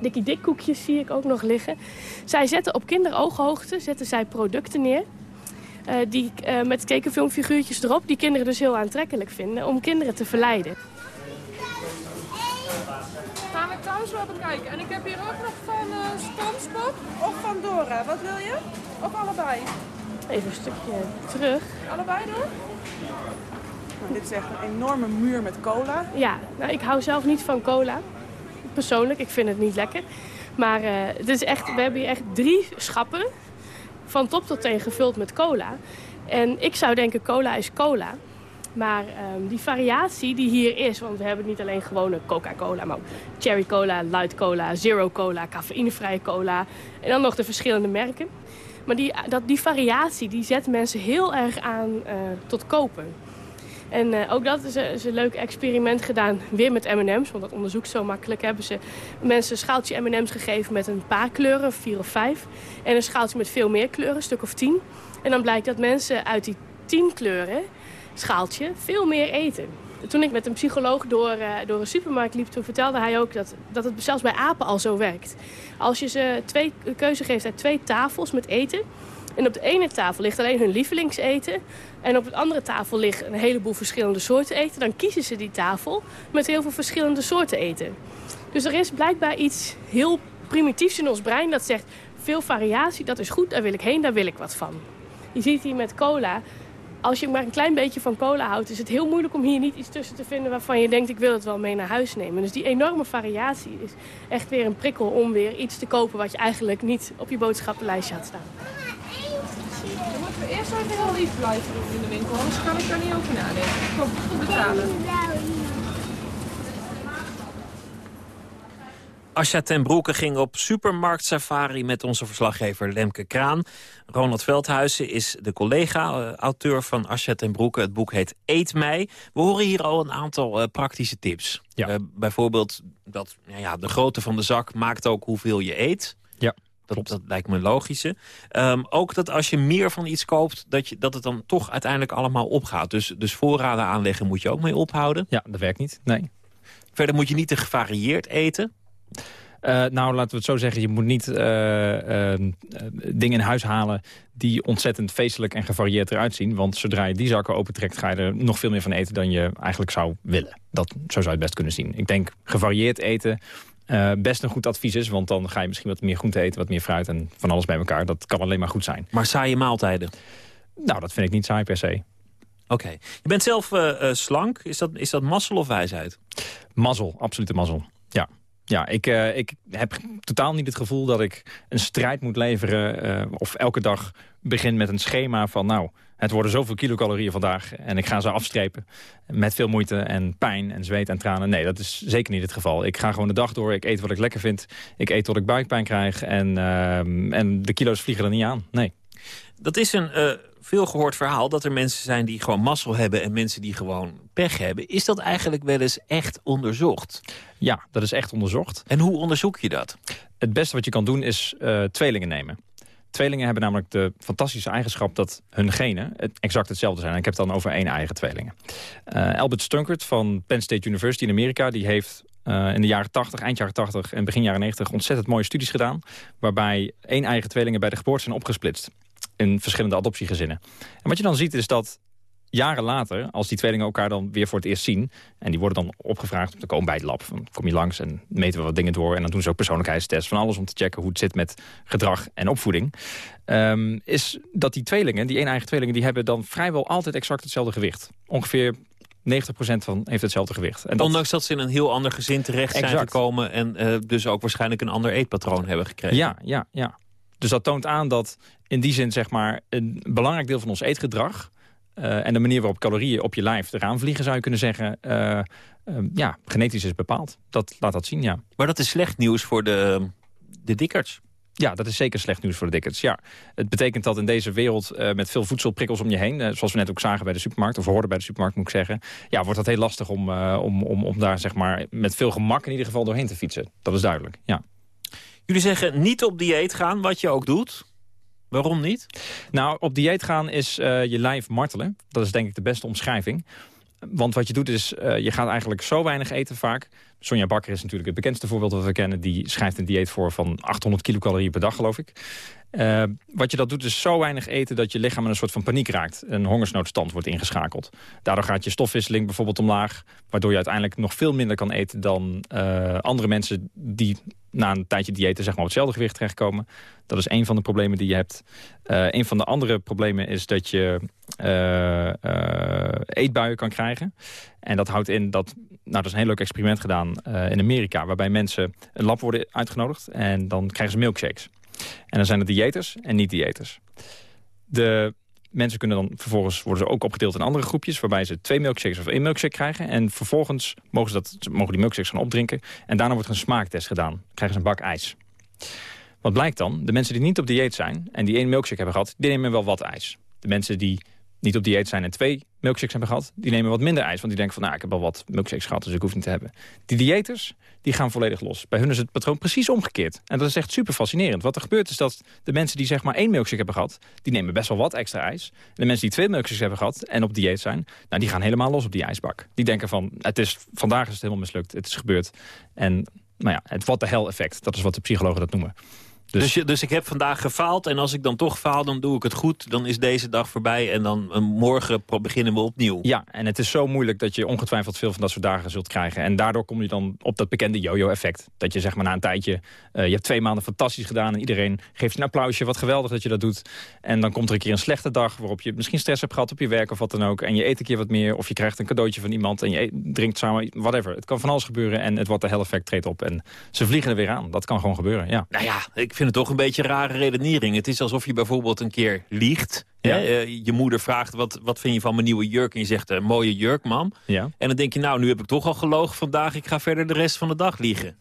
Dikkie dik koekjes zie ik ook nog liggen. Zij zetten op kinderooghoogte zetten zij producten neer... Uh, die, uh, met tekenfilmfiguurtjes erop, die kinderen dus heel aantrekkelijk vinden... om kinderen te verleiden. Wel bekijken. En ik heb hier ook nog van uh, SpongeBob of van Dora. Wat wil je? Of allebei? Even een stukje terug. Allebei doen? Nou, dit is echt een enorme muur met cola. Ja, nou, ik hou zelf niet van cola. Persoonlijk, ik vind het niet lekker. Maar uh, het is echt, we hebben hier echt drie schappen van top tot teen gevuld met cola. En ik zou denken, cola is cola. Maar um, die variatie die hier is, want we hebben niet alleen gewone Coca-Cola, maar ook cherry cola, light cola, zero cola, cafeïnevrije cola en dan nog de verschillende merken. Maar die, dat, die variatie die zet mensen heel erg aan uh, tot kopen. En uh, ook dat is een, is een, leuk experiment gedaan, weer met M&M's. Want dat onderzoekt zo makkelijk. Hebben ze mensen een schaaltje M&M's gegeven met een paar kleuren, vier of vijf. En een schaaltje met veel meer kleuren, een stuk of tien. En dan blijkt dat mensen uit die tien kleuren schaaltje veel meer eten. Toen ik met een psycholoog door, uh, door een supermarkt liep, toen vertelde hij ook dat, dat het zelfs bij apen al zo werkt. Als je ze twee keuze geeft uit twee tafels met eten, en op de ene tafel ligt alleen hun lievelingseten. En op de andere tafel ligt een heleboel verschillende soorten eten. Dan kiezen ze die tafel met heel veel verschillende soorten eten. Dus er is blijkbaar iets heel primitiefs in ons brein dat zegt... veel variatie, dat is goed, daar wil ik heen, daar wil ik wat van. Je ziet hier met cola als je maar een klein beetje van cola houdt... is het heel moeilijk om hier niet iets tussen te vinden... waarvan je denkt, ik wil het wel mee naar huis nemen. Dus die enorme variatie is echt weer een prikkel om weer iets te kopen... wat je eigenlijk niet op je boodschappenlijstje had staan. Dan moeten we eerst even heel lief blijven doen in de winkel. Anders kan ik daar niet over nadenken. Kom, goed betalen. Asja ten Broeke ging op supermarktsafari met onze verslaggever Lemke Kraan. Ronald Veldhuizen is de collega-auteur van Asja ten Broeke. Het boek heet Eet mij. We horen hier al een aantal uh, praktische tips. Ja. Uh, bijvoorbeeld dat nou ja, de grootte van de zak maakt ook hoeveel je eet. Ja. Dat, dat, lijkt me logische. Um, ook dat als je meer van iets koopt, dat, je, dat het dan toch uiteindelijk allemaal opgaat. Dus, dus voorraden aanleggen moet je ook mee ophouden. Ja, dat werkt niet, nee. Verder moet je niet te gevarieerd eten. Uh, nou, laten we het zo zeggen. Je moet niet uh, uh, dingen in huis halen die ontzettend feestelijk en gevarieerd eruit zien. Want zodra je die zakken opentrekt, ga je er nog veel meer van eten dan je eigenlijk zou willen. Dat, zo zou je het best kunnen zien. Ik denk gevarieerd eten best een goed advies is. Want dan ga je misschien wat meer groente eten, wat meer fruit en van alles bij elkaar. Dat kan alleen maar goed zijn. Maar saaie maaltijden? Nou, dat vind ik niet saai per se. Oké. Okay. Je bent zelf slank. Is dat, is dat mazzel of wijsheid? Mazzel, absolute mazzel. Ja. Ja, ik, uh, ik heb totaal niet het gevoel dat ik een strijd moet leveren... Uh, of elke dag begin met een schema van... nou, het worden zoveel kilocalorieën vandaag en ik ga ze afstrepen... met veel moeite en pijn en zweet en tranen. Nee, dat is zeker niet het geval. Ik ga gewoon de dag door, ik eet wat ik lekker vind. Ik eet tot ik buikpijn krijg en, uh, en de kilo's vliegen er niet aan. Nee. Dat is een uh, veel gehoord verhaal dat er mensen zijn die gewoon mazzel hebben... en mensen die gewoon pech hebben. Is dat eigenlijk wel eens echt onderzocht? Ja, dat is echt onderzocht. En hoe onderzoek je dat? Het beste wat je kan doen is uh, tweelingen nemen. Tweelingen hebben namelijk de fantastische eigenschap dat hun genen exact hetzelfde zijn. En ik heb het dan over één eigen tweelingen. Uh, Albert Stunkert van Penn State University in Amerika... die heeft uh, in de jaren 80, eind jaren 80 en begin jaren 90... ontzettend mooie studies gedaan... waarbij één eigen tweelingen bij de geboorte zijn opgesplitst in verschillende adoptiegezinnen. En wat je dan ziet is dat jaren later, als die tweelingen elkaar dan weer voor het eerst zien... en die worden dan opgevraagd om te komen bij het lab. Dan kom je langs en meten we wat dingen door... en dan doen ze ook persoonlijkheidstests van alles om te checken... hoe het zit met gedrag en opvoeding. Um, is dat die tweelingen, die één eigen tweelingen... die hebben dan vrijwel altijd exact hetzelfde gewicht. Ongeveer 90% van heeft hetzelfde gewicht. En dat... Ondanks dat ze in een heel ander gezin terecht zijn gekomen... en uh, dus ook waarschijnlijk een ander eetpatroon hebben gekregen. Ja, ja, ja. Dus dat toont aan dat in die zin zeg maar, een belangrijk deel van ons eetgedrag... Uh, en de manier waarop calorieën op je lijf eraan vliegen, zou je kunnen zeggen... Uh, uh, ja, genetisch is bepaald. Dat laat dat zien, ja. Maar dat is slecht nieuws voor de, de dikkerts. Ja, dat is zeker slecht nieuws voor de dikkerts. Ja, het betekent dat in deze wereld met veel voedselprikkels om je heen... zoals we net ook zagen bij de supermarkt, of hoorden bij de supermarkt moet ik zeggen... ja, wordt dat heel lastig om, om, om, om daar zeg maar, met veel gemak in ieder geval doorheen te fietsen. Dat is duidelijk, ja. Jullie zeggen niet op dieet gaan, wat je ook doet. Waarom niet? Nou, op dieet gaan is uh, je lijf martelen. Dat is denk ik de beste omschrijving. Want wat je doet is, uh, je gaat eigenlijk zo weinig eten vaak. Sonja Bakker is natuurlijk het bekendste voorbeeld dat we kennen. Die schrijft een dieet voor van 800 kilocalorieën per dag, geloof ik. Uh, wat je dat doet is zo weinig eten dat je lichaam in een soort van paniek raakt. Een hongersnoodstand wordt ingeschakeld. Daardoor gaat je stofwisseling bijvoorbeeld omlaag. Waardoor je uiteindelijk nog veel minder kan eten dan uh, andere mensen die na een tijdje diëten zeg maar, op hetzelfde gewicht terechtkomen. Dat is een van de problemen die je hebt. Uh, een van de andere problemen is dat je uh, uh, eetbuien kan krijgen. En dat houdt in dat... Nou, dat is een heel leuk experiment gedaan in Amerika... waarbij mensen een lab worden uitgenodigd en dan krijgen ze milkshakes. En dan zijn er diëters en niet-diëters. De mensen kunnen dan vervolgens worden ze ook opgedeeld in andere groepjes... waarbij ze twee milkshakes of één milkshake krijgen. En vervolgens mogen, ze dat, mogen die milkshakes gaan opdrinken. En daarna wordt er een smaaktest gedaan. Dan krijgen ze een bak ijs. Wat blijkt dan? De mensen die niet op dieet zijn en die één milkshake hebben gehad... die nemen wel wat ijs. De mensen die niet op dieet zijn en twee milkshakes hebben gehad... die nemen wat minder ijs, want die denken van... nou, ik heb al wat milkshakes gehad, dus ik hoef niet te hebben. Die diëters, die gaan volledig los. Bij hun is het patroon precies omgekeerd. En dat is echt super fascinerend. Wat er gebeurt is dat de mensen die zeg maar één milkshake hebben gehad... die nemen best wel wat extra ijs. En de mensen die twee milkshakes hebben gehad en op dieet zijn... nou, die gaan helemaal los op die ijsbak. Die denken van, het is, vandaag is het helemaal mislukt, het is gebeurd. En nou ja, het wat de hell effect, dat is wat de psychologen dat noemen. Dus, dus, dus, ik heb vandaag gefaald en als ik dan toch faal, dan doe ik het goed. Dan is deze dag voorbij en dan uh, morgen beginnen we opnieuw. Ja, en het is zo moeilijk dat je ongetwijfeld veel van dat soort dagen zult krijgen. En daardoor kom je dan op dat bekende yo-yo effect. Dat je zeg maar na een tijdje, uh, je hebt twee maanden fantastisch gedaan... en iedereen geeft je een applausje, wat geweldig dat je dat doet. En dan komt er een keer een slechte dag waarop je misschien stress hebt gehad op je werk of wat dan ook. En je eet een keer wat meer of je krijgt een cadeautje van iemand en je eet, drinkt samen, whatever. Het kan van alles gebeuren en het wordt de hell effect treedt op. En ze vliegen er weer aan. Dat kan gewoon gebeuren, ja. Nou ja, ik vind het toch een beetje raar rare redenering. Het is alsof je bijvoorbeeld een keer liegt. Ja. Uh, je moeder vraagt, wat, wat vind je van mijn nieuwe jurk? En je zegt, een uh, mooie jurk, mam. Ja. En dan denk je, nou, nu heb ik toch al gelogen vandaag. Ik ga verder de rest van de dag liegen.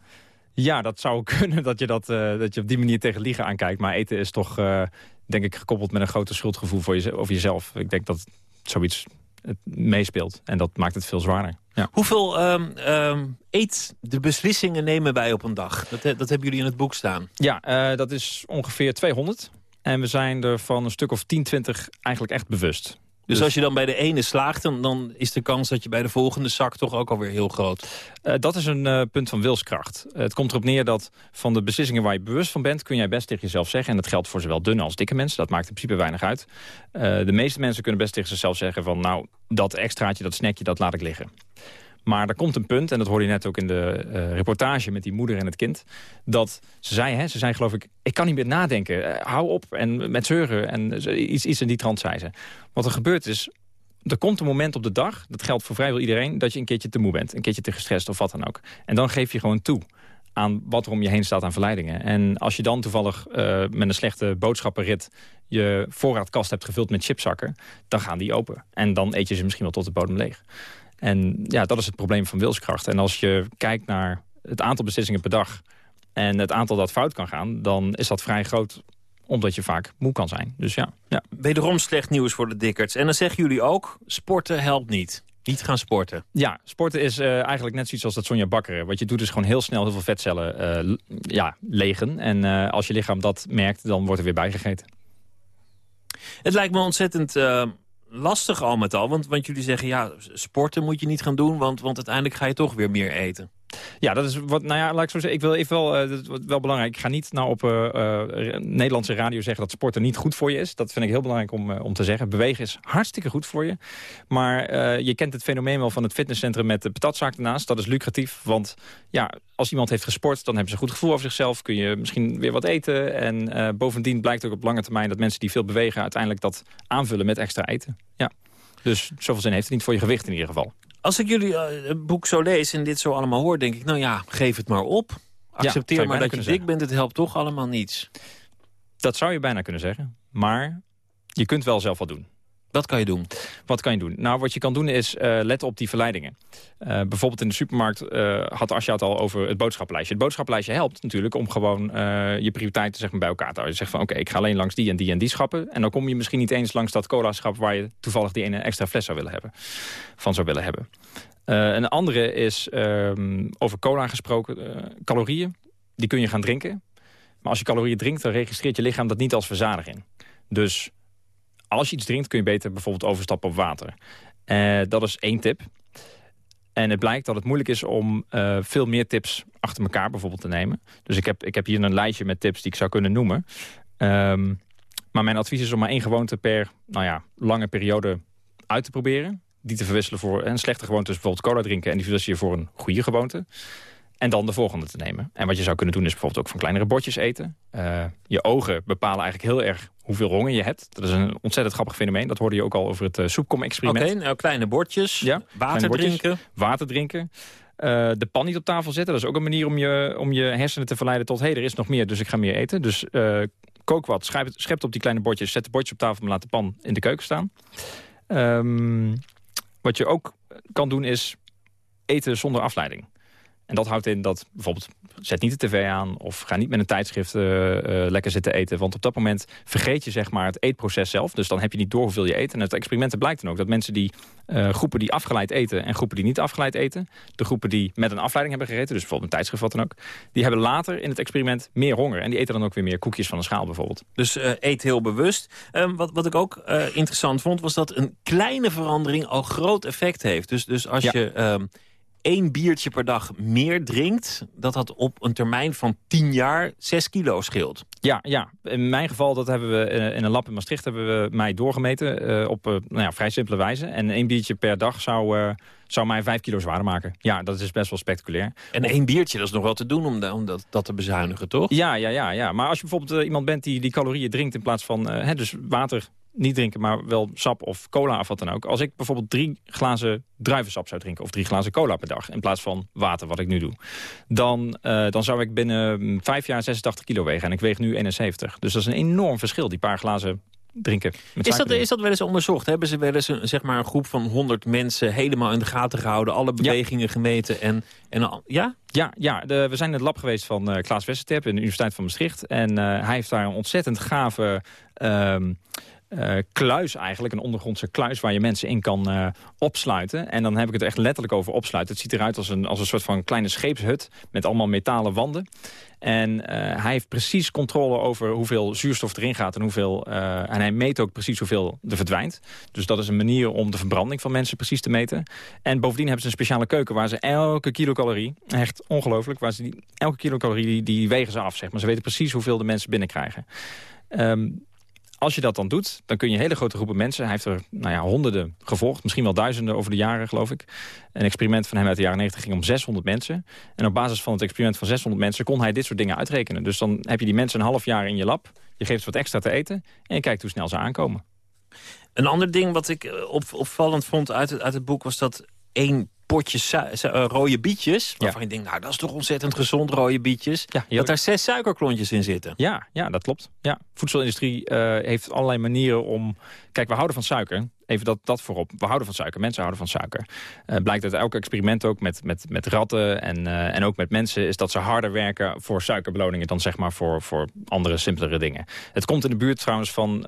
Ja, dat zou kunnen, dat je, dat, uh, dat je op die manier tegen liegen aankijkt. Maar eten is toch, uh, denk ik, gekoppeld met een groter schuldgevoel voor je, over jezelf. Ik denk dat zoiets het meespeelt. En dat maakt het veel zwaarder. Ja. Hoeveel um, um, eet de beslissingen nemen wij op een dag? Dat, dat hebben jullie in het boek staan. Ja, uh, dat is ongeveer 200. En we zijn er van een stuk of 10, 20 eigenlijk echt bewust. Dus, dus, als je dan bij de ene slaagt, dan, dan, is de kans dat je bij de volgende zak toch ook alweer heel groot. Uh, dat is een uh, punt van wilskracht. Uh, het komt erop neer dat van de beslissingen waar je bewust van bent... kun jij best tegen jezelf zeggen, en dat geldt voor zowel dunne als dikke mensen... dat maakt in principe weinig uit. de meeste mensen kunnen best tegen zichzelf zeggen van... nou, dat extraatje, dat snackje, dat laat ik liggen. Maar er komt een punt, en dat hoorde je net ook in de uh, reportage met die moeder en het kind... dat ze zei, hè, ze zei geloof ik, ik kan niet meer nadenken. Uh, hou op, en met zeuren, en iets, iets in die trant zei ze. Wat er gebeurt is, er komt een moment op de dag, dat geldt voor vrijwel iedereen... dat je een keertje te moe bent, een keertje te gestrest of wat dan ook. En dan geef je gewoon toe aan wat er om je heen staat aan verleidingen. En als je dan toevallig uh, met een slechte boodschappenrit... je voorraadkast hebt gevuld met chipzakken, dan gaan die open. En dan eet je ze misschien wel tot de bodem leeg. En ja, dat is het probleem van wilskracht. En als je kijkt naar het aantal beslissingen per dag... en het aantal dat fout kan gaan, dan is dat vrij groot omdat je vaak moe kan zijn. Dus ja, ja. Wederom slecht nieuws voor de dikkerts. En dan zeggen jullie ook, sporten helpt niet. Niet gaan sporten. Ja, sporten is uh, eigenlijk net zoiets als dat Sonja Bakker. Wat je doet is gewoon heel snel heel veel vetcellen uh, ja, legen. En uh, als je lichaam dat merkt, dan wordt er weer bijgegeten. Het lijkt me ontzettend lastig al met al. Want, want jullie zeggen, ja, sporten moet je niet gaan doen... want, want uiteindelijk ga je toch weer meer eten. Ja, dat is wat, nou ja, laat ik zo zeggen. Ik wil even wel, dat wel belangrijk. Ik ga niet nou op uh, uh, Nederlandse radio zeggen dat sporten niet goed voor je is. Dat vind ik heel belangrijk om, om te zeggen. Bewegen is hartstikke goed voor je. Maar je kent het fenomeen wel van het fitnesscentrum met de patatzaak ernaast. Dat is lucratief, want ja, als iemand heeft gesport, dan hebben ze een goed gevoel over zichzelf. Kun je misschien weer wat eten. En bovendien blijkt ook op lange termijn dat mensen die veel bewegen uiteindelijk dat aanvullen met extra eten. Ja. Dus zoveel zin heeft het niet voor je gewicht in ieder geval. Als ik jullie uh, het boek zo lees en dit zo allemaal hoor, denk ik... nou ja, geef het maar op. Accepteer ja, maar dat je dik zeggen. bent, het helpt toch allemaal niets. Dat zou je bijna kunnen zeggen. Maar je kunt wel zelf wat doen. Wat kan je doen? Wat kan je doen? Nou, wat je kan doen is uh, let op die verleidingen. Uh, bijvoorbeeld in de supermarkt uh, had Asja het al over het boodschappenlijstje. Het boodschappenlijstje helpt natuurlijk om gewoon je prioriteiten zeg maar, bij elkaar te houden. Je zegt van oké, ik ga alleen langs die en die en die schappen. En dan kom je misschien niet eens langs dat cola-schap... waar je toevallig die ene extra fles zou willen hebben, van zou willen hebben. een andere is um, over cola gesproken. calorieën, die kun je gaan drinken. Maar als je calorieën drinkt, dan registreert je lichaam dat niet als verzadiging. Dus als je iets drinkt kun je beter bijvoorbeeld overstappen op water. Uh, dat is één tip. En het blijkt dat het moeilijk is om uh, veel meer tips achter elkaar bijvoorbeeld te nemen. Dus ik heb, ik heb hier een lijstje met tips die ik zou kunnen noemen. Um, maar mijn advies is om maar één gewoonte per nou ja, lange periode uit te proberen. Die te verwisselen voor een slechte gewoonte, bijvoorbeeld cola drinken... en die verwisselen je voor een goede gewoonte. En dan de volgende te nemen. En wat je zou kunnen doen is bijvoorbeeld ook van kleinere bordjes eten. Uh, je ogen bepalen eigenlijk heel erg hoeveel rongen je hebt. Dat is een ontzettend grappig fenomeen. Dat hoorde je ook al over het uh, soepkom-experiment. Oké, nou, kleine bordjes, ja, water drinken. Water drinken. Uh, de pan niet op tafel zetten. Dat is ook een manier om je, om je hersenen te verleiden tot... hé, hey, er is nog meer, dus ik ga meer eten. Dus kook wat, schep, schep op die kleine bordjes... zet de bordjes op tafel, maar laat de pan in de keuken staan. Um, wat je ook kan doen is eten zonder afleiding. En dat houdt in dat bijvoorbeeld zet niet de tv aan... of ga niet met een tijdschrift uh, uh, lekker zitten eten. Want op dat moment vergeet je zeg maar, het eetproces zelf. Dus dan heb je niet door hoeveel je eet. En het experimenten blijkt dan ook dat mensen die uh, groepen die afgeleid eten... en groepen die niet afgeleid eten... de groepen die met een afleiding hebben gegeten... dus bijvoorbeeld een tijdschrift wat dan ook... die hebben later in het experiment meer honger. En die eten dan ook weer meer koekjes van een schaal bijvoorbeeld. Dus eet heel bewust. Um, wat, wat ik ook interessant vond... was dat een kleine verandering al groot effect heeft. Dus, dus als ja. je... Um, één biertje per dag meer drinkt... dat dat op een termijn van 10 jaar 6 kilo scheelt. Ja, ja, in mijn geval, dat hebben we eh, in een lab in Maastricht... hebben we mij doorgemeten uh, op uh, nou ja, vrij simpele wijze. En één biertje per dag zou, uh, zou mij 5 kilo zwaarder maken. Ja, dat is best wel spectaculair. En één biertje, dat is nog wel te doen om, de, om dat, dat, te bezuinigen, toch? Ja, ja, ja, ja. Maar als je bijvoorbeeld iemand bent die die calorieën drinkt... in plaats van hè, dus water niet drinken, maar wel sap of cola of wat dan ook. Als ik bijvoorbeeld drie glazen druivensap zou drinken... of drie glazen cola per dag, in plaats van water, wat ik nu doe... dan, uh, dan zou ik binnen mm, vijf jaar 86 kilo wegen. En ik weeg nu 71. Dus dat is een enorm verschil, die paar glazen drinken. Is dat, is dat wel eens onderzocht? Hebben ze wel eens een, zeg maar een groep van 100 mensen helemaal in de gaten gehouden... alle bewegingen ja. gemeten en, en ja? Ja, ja de, we zijn in het lab geweest van uh, Klaas Westertep... in de Universiteit van Maastricht. En uh, hij heeft daar een ontzettend gave... Um, uh, kluis eigenlijk, een ondergrondse kluis waar je mensen in kan uh, opsluiten. En dan heb ik het echt letterlijk over opsluiten. Het ziet eruit als een, als een soort van kleine scheepshut met allemaal metalen wanden. En uh, hij heeft precies controle over hoeveel zuurstof erin gaat en hoeveel. en hij meet ook precies hoeveel er verdwijnt. Dus dat is een manier om de verbranding van mensen precies te meten. En bovendien hebben ze een speciale keuken waar ze elke kilocalorie, echt ongelooflijk, waar ze die, elke kilocalorie die, die wegen ze af. Zeg maar. Ze weten precies hoeveel de mensen binnenkrijgen. Um, als je dat dan doet, dan kun je hele grote groepen mensen... hij heeft er nou ja, honderden gevolgd, misschien wel duizenden over de jaren, geloof ik. Een experiment van hem uit de jaren 90 ging om 600 mensen. En op basis van het experiment van 600 mensen... kon hij dit soort dingen uitrekenen. Dus dan heb je die mensen een half jaar in je lab. Je geeft ze wat extra te eten en je kijkt hoe snel ze aankomen. Een ander ding wat ik op, opvallend vond uit het, uit het boek... was dat één potje su- uh, rode bietjes. Waarvan je denkt, nou, dat is toch ontzettend gezond, rode bietjes. Ja, dat daar zes suikerklontjes in zitten. Ja, ja dat klopt. Ja. Voedselindustrie uh, heeft allerlei manieren om... Kijk, we houden van suiker. Even dat, dat voorop. We houden van suiker. Mensen houden van suiker. Uh, blijkt uit elk experiment ook met, met, met ratten en, en ook met mensen... is dat ze harder werken voor suikerbeloningen... dan zeg maar voor, voor andere, simpelere dingen. Het komt in de buurt trouwens van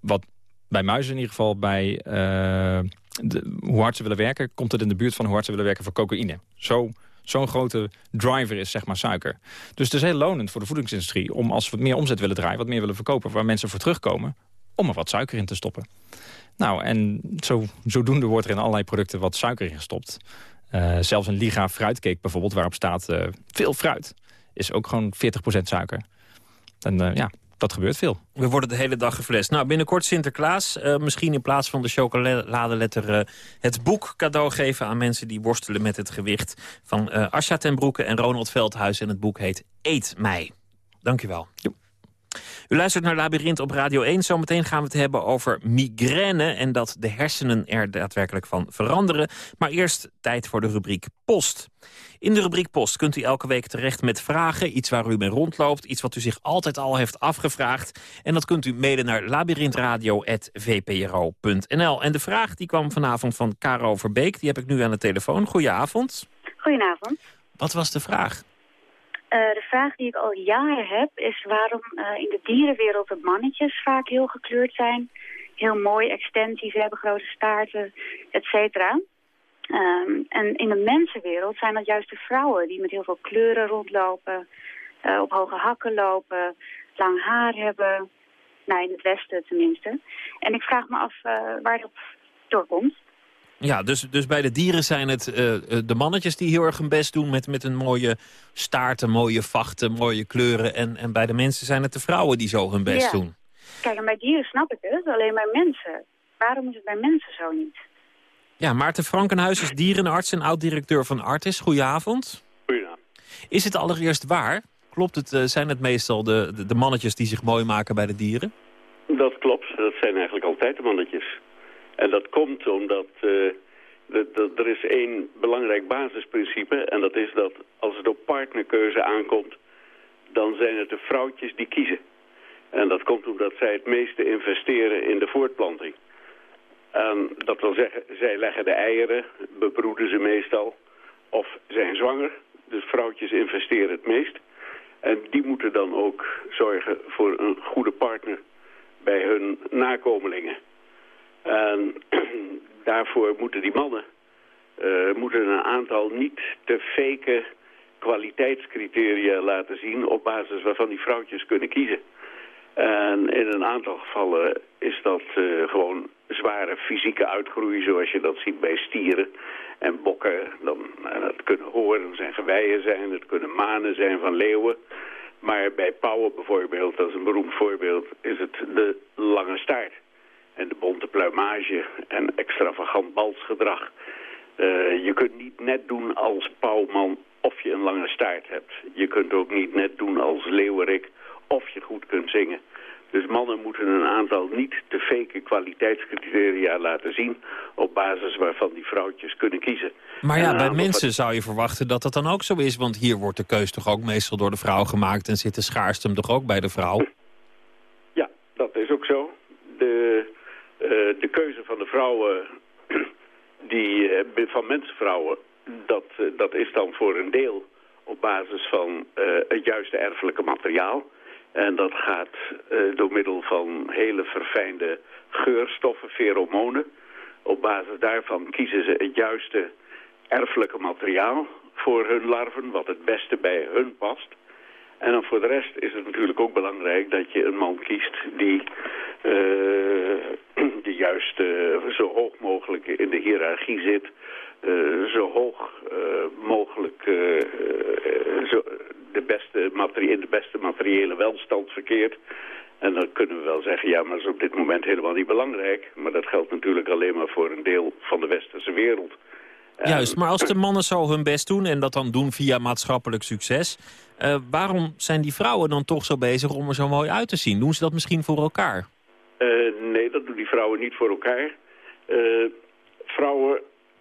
wat bij muizen in ieder geval... bij de, hoe hard ze willen werken... komt het in de buurt van hoe hard ze willen werken voor cocaïne. Zo Zo'n grote driver is zeg maar suiker. Dus het is heel lonend voor de voedingsindustrie... om als we meer omzet willen draaien, wat meer willen verkopen... waar mensen voor terugkomen, om er wat suiker in te stoppen. Nou, en zo, zodoende wordt er in allerlei producten wat suiker in gestopt. Uh, zelfs een Liga fruitcake bijvoorbeeld, waarop staat uh, veel fruit... is ook gewoon 40% suiker. En uh, ja, dat gebeurt veel. We worden de hele dag geflest. Nou, binnenkort Sinterklaas. Uh, misschien in plaats van de chocoladeletter uh, het boek cadeau geven aan mensen die worstelen met het gewicht. Van uh, Asja ten Broeke en Ronald Veldhuis. En het boek heet Eet mij. Dank u wel. U luistert naar Labyrinth op Radio 1. Zometeen gaan we het hebben over migraine... en dat de hersenen er daadwerkelijk van veranderen. Maar eerst tijd voor de rubriek Post. In de rubriek Post kunt u elke week terecht met vragen. Iets waar u mee rondloopt, iets wat u zich altijd al heeft afgevraagd. En dat kunt u mailen naar labyrinthradio.vpro.nl. En de vraag die kwam vanavond van Caro Verbeek. Die heb ik nu aan de telefoon. Goedenavond. Goedenavond. Wat was de vraag? Uh, de vraag die ik al jaren heb is waarom uh, in de dierenwereld de mannetjes vaak heel gekleurd zijn. Heel mooi, extensief hebben, grote staarten, et cetera. Um, en in de mensenwereld zijn dat juist de vrouwen die met heel veel kleuren rondlopen, uh, op hoge hakken lopen, lang haar hebben. Nou, in het westen tenminste. En ik vraag me af waar dat doorkomt. Ja, dus, dus bij de dieren zijn het uh, de mannetjes die heel erg hun best doen... met, met een mooie staarten, mooie vachten, mooie kleuren. En, en bij de mensen zijn het de vrouwen die zo hun best ja. doen. Kijk, en bij dieren snap ik het, alleen bij mensen. Waarom is het bij mensen zo niet? Ja, Maarten Frankenhuis is dierenarts en oud-directeur van Artis. Goedenavond. Goedenavond. Is het allereerst waar? Klopt het, uh, zijn het meestal de, de, de mannetjes die zich mooi maken bij de dieren? Dat klopt, dat zijn eigenlijk altijd de mannetjes. En dat komt omdat uh, er is één belangrijk basisprincipe. En dat is dat als het op partnerkeuze aankomt, dan zijn het de vrouwtjes die kiezen. En dat komt omdat zij het meeste investeren in de voortplanting. Dat wil zeggen, zij leggen de eieren, bebroeden ze meestal, of zijn zwanger. Dus vrouwtjes investeren het meest. En die moeten dan ook zorgen voor een goede partner bij hun nakomelingen. En daarvoor moeten die mannen uh, moeten een aantal niet te fake kwaliteitscriteria laten zien... op basis waarvan die vrouwtjes kunnen kiezen. En in een aantal gevallen is dat uh, gewoon zware fysieke uitgroei... zoals je dat ziet bij stieren en bokken. Dan, en dat kunnen horen zijn, geweien zijn, het kunnen manen zijn van leeuwen... Maar bij pauwen bijvoorbeeld, dat is een beroemd voorbeeld, is het de lange staart en de bonte pluimage en extravagant balsgedrag. Uh, je kunt niet net doen als pauwman of je een lange staart hebt. Je kunt ook niet net doen als leeuwerik of je goed kunt zingen. Dus mannen moeten een aantal niet te fake kwaliteitscriteria laten zien... op basis waarvan die vrouwtjes kunnen kiezen. Maar ja, bij mensen zou je verwachten dat dat dan ook zo is... want hier wordt de keus toch ook meestal door de vrouw gemaakt... en zit de schaarste hem toch ook bij de vrouw? Ja, dat is ook zo. De, de keuze van de vrouwen, die, uh, van mensenvrouwen... Dat, uh, dat is dan voor een deel op basis van het juiste erfelijke materiaal... En dat gaat door middel van hele verfijnde geurstoffen, feromonen. Op basis daarvan kiezen ze het juiste erfelijke materiaal voor hun larven, wat het beste bij hun past. En dan voor de rest is het natuurlijk ook belangrijk dat je een man kiest die, uh, die juist uh, zo hoog mogelijk in de hiërarchie zit. Uh, zo hoog mogelijk zo, de beste in de beste materiële welstand verkeert. En dan kunnen we wel zeggen, ja, maar dat is op dit moment helemaal niet belangrijk. Maar dat geldt natuurlijk alleen maar voor een deel van de westerse wereld. Juist, maar als de mannen zo hun best doen en dat dan doen via maatschappelijk succes... Uh, waarom zijn die vrouwen dan toch zo bezig om er zo mooi uit te zien? Doen ze dat misschien voor elkaar? Uh, nee, dat doen die vrouwen niet voor elkaar. Uh, vrouwen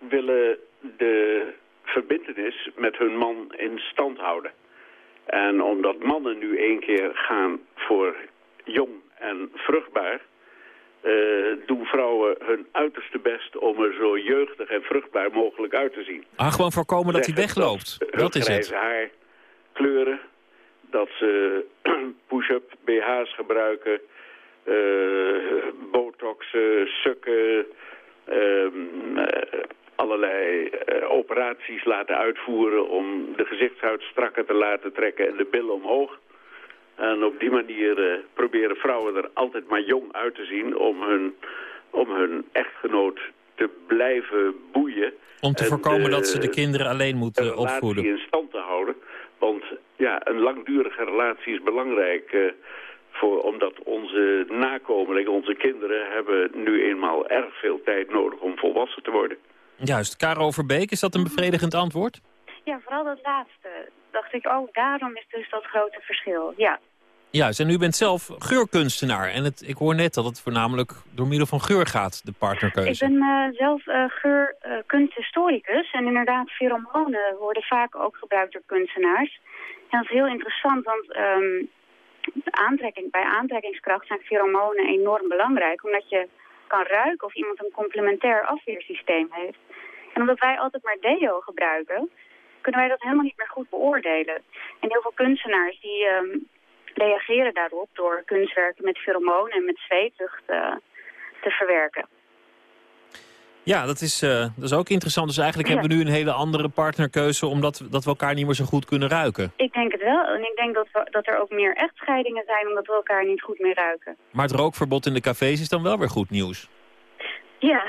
willen de verbindenis met hun man in stand houden. En omdat mannen nu één keer gaan voor jong en vruchtbaar... Uh, doen vrouwen hun uiterste best om er zo jeugdig en vruchtbaar mogelijk uit te zien. Ah, gewoon voorkomen dat hij wegloopt. Dat, dat is het. haar kleuren, dat ze push-up BH's gebruiken, uh, botox, uh, sukken, ehm, allerlei operaties laten uitvoeren om de gezichtshuid strakker te laten trekken en de billen omhoog. En op die manier proberen vrouwen er altijd maar jong uit te zien om hun, om hun echtgenoot te blijven boeien. Om te voorkomen dat ze de kinderen alleen moeten opvoeden. in stand te houden. Want ja, een langdurige relatie is belangrijk... Uh, voor, omdat onze nakomelingen, onze kinderen... hebben nu eenmaal erg veel tijd nodig om volwassen te worden. Juist. Karo Verbeek, is dat een bevredigend antwoord? Ja, vooral dat laatste. Dacht ik, oh, daarom is dus dat grote verschil. Ja. Juist, en u bent zelf geurkunstenaar. En het, ik hoor net dat het voornamelijk door middel van geur gaat, de partnerkeuze. Ik ben uh, zelf uh, geurkunsthistoricus. en inderdaad, pheromonen worden vaak ook gebruikt door kunstenaars. En dat is heel interessant, want um, aantrekking, bij aantrekkingskracht zijn pheromonen enorm belangrijk. Omdat je kan ruiken of iemand een complementair afweersysteem heeft. En omdat wij altijd maar deo gebruiken, kunnen wij dat helemaal niet meer goed beoordelen. En heel veel kunstenaars die... Um, reageren daarop door kunstwerken met pheromonen en met zweetlucht uh, te verwerken. Ja, dat is, uh, dat is ook interessant. Dus eigenlijk hebben we nu een hele andere partnerkeuze... omdat dat we elkaar niet meer zo goed kunnen ruiken. Ik denk het wel. En ik denk dat, we, dat er ook meer echtscheidingen zijn... omdat we elkaar niet goed meer ruiken. Maar het rookverbod in de cafés is dan wel weer goed nieuws. Ja,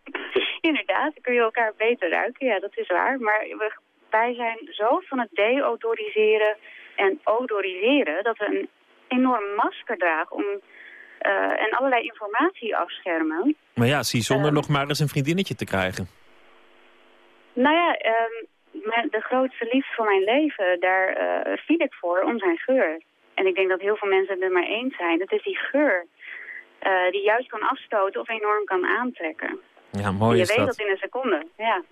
inderdaad. Dan kun je elkaar beter ruiken. Ja, dat is waar. Maar we, wij zijn zo van het deodoriseren en odoriseren... dat we een enorm masker dragen om, uh, en allerlei informatie afschermen. Maar ja, zie zonder uh, nog maar eens een vriendinnetje te krijgen. Nou ja, uh, de grootste liefde van mijn leven, daar uh, viel ik voor om zijn geur. En ik denk dat heel veel mensen het er maar eens zijn. Het is die geur die juist kan afstoten of enorm kan aantrekken. Ja, mooi je is weet dat. dat in een seconde, ja.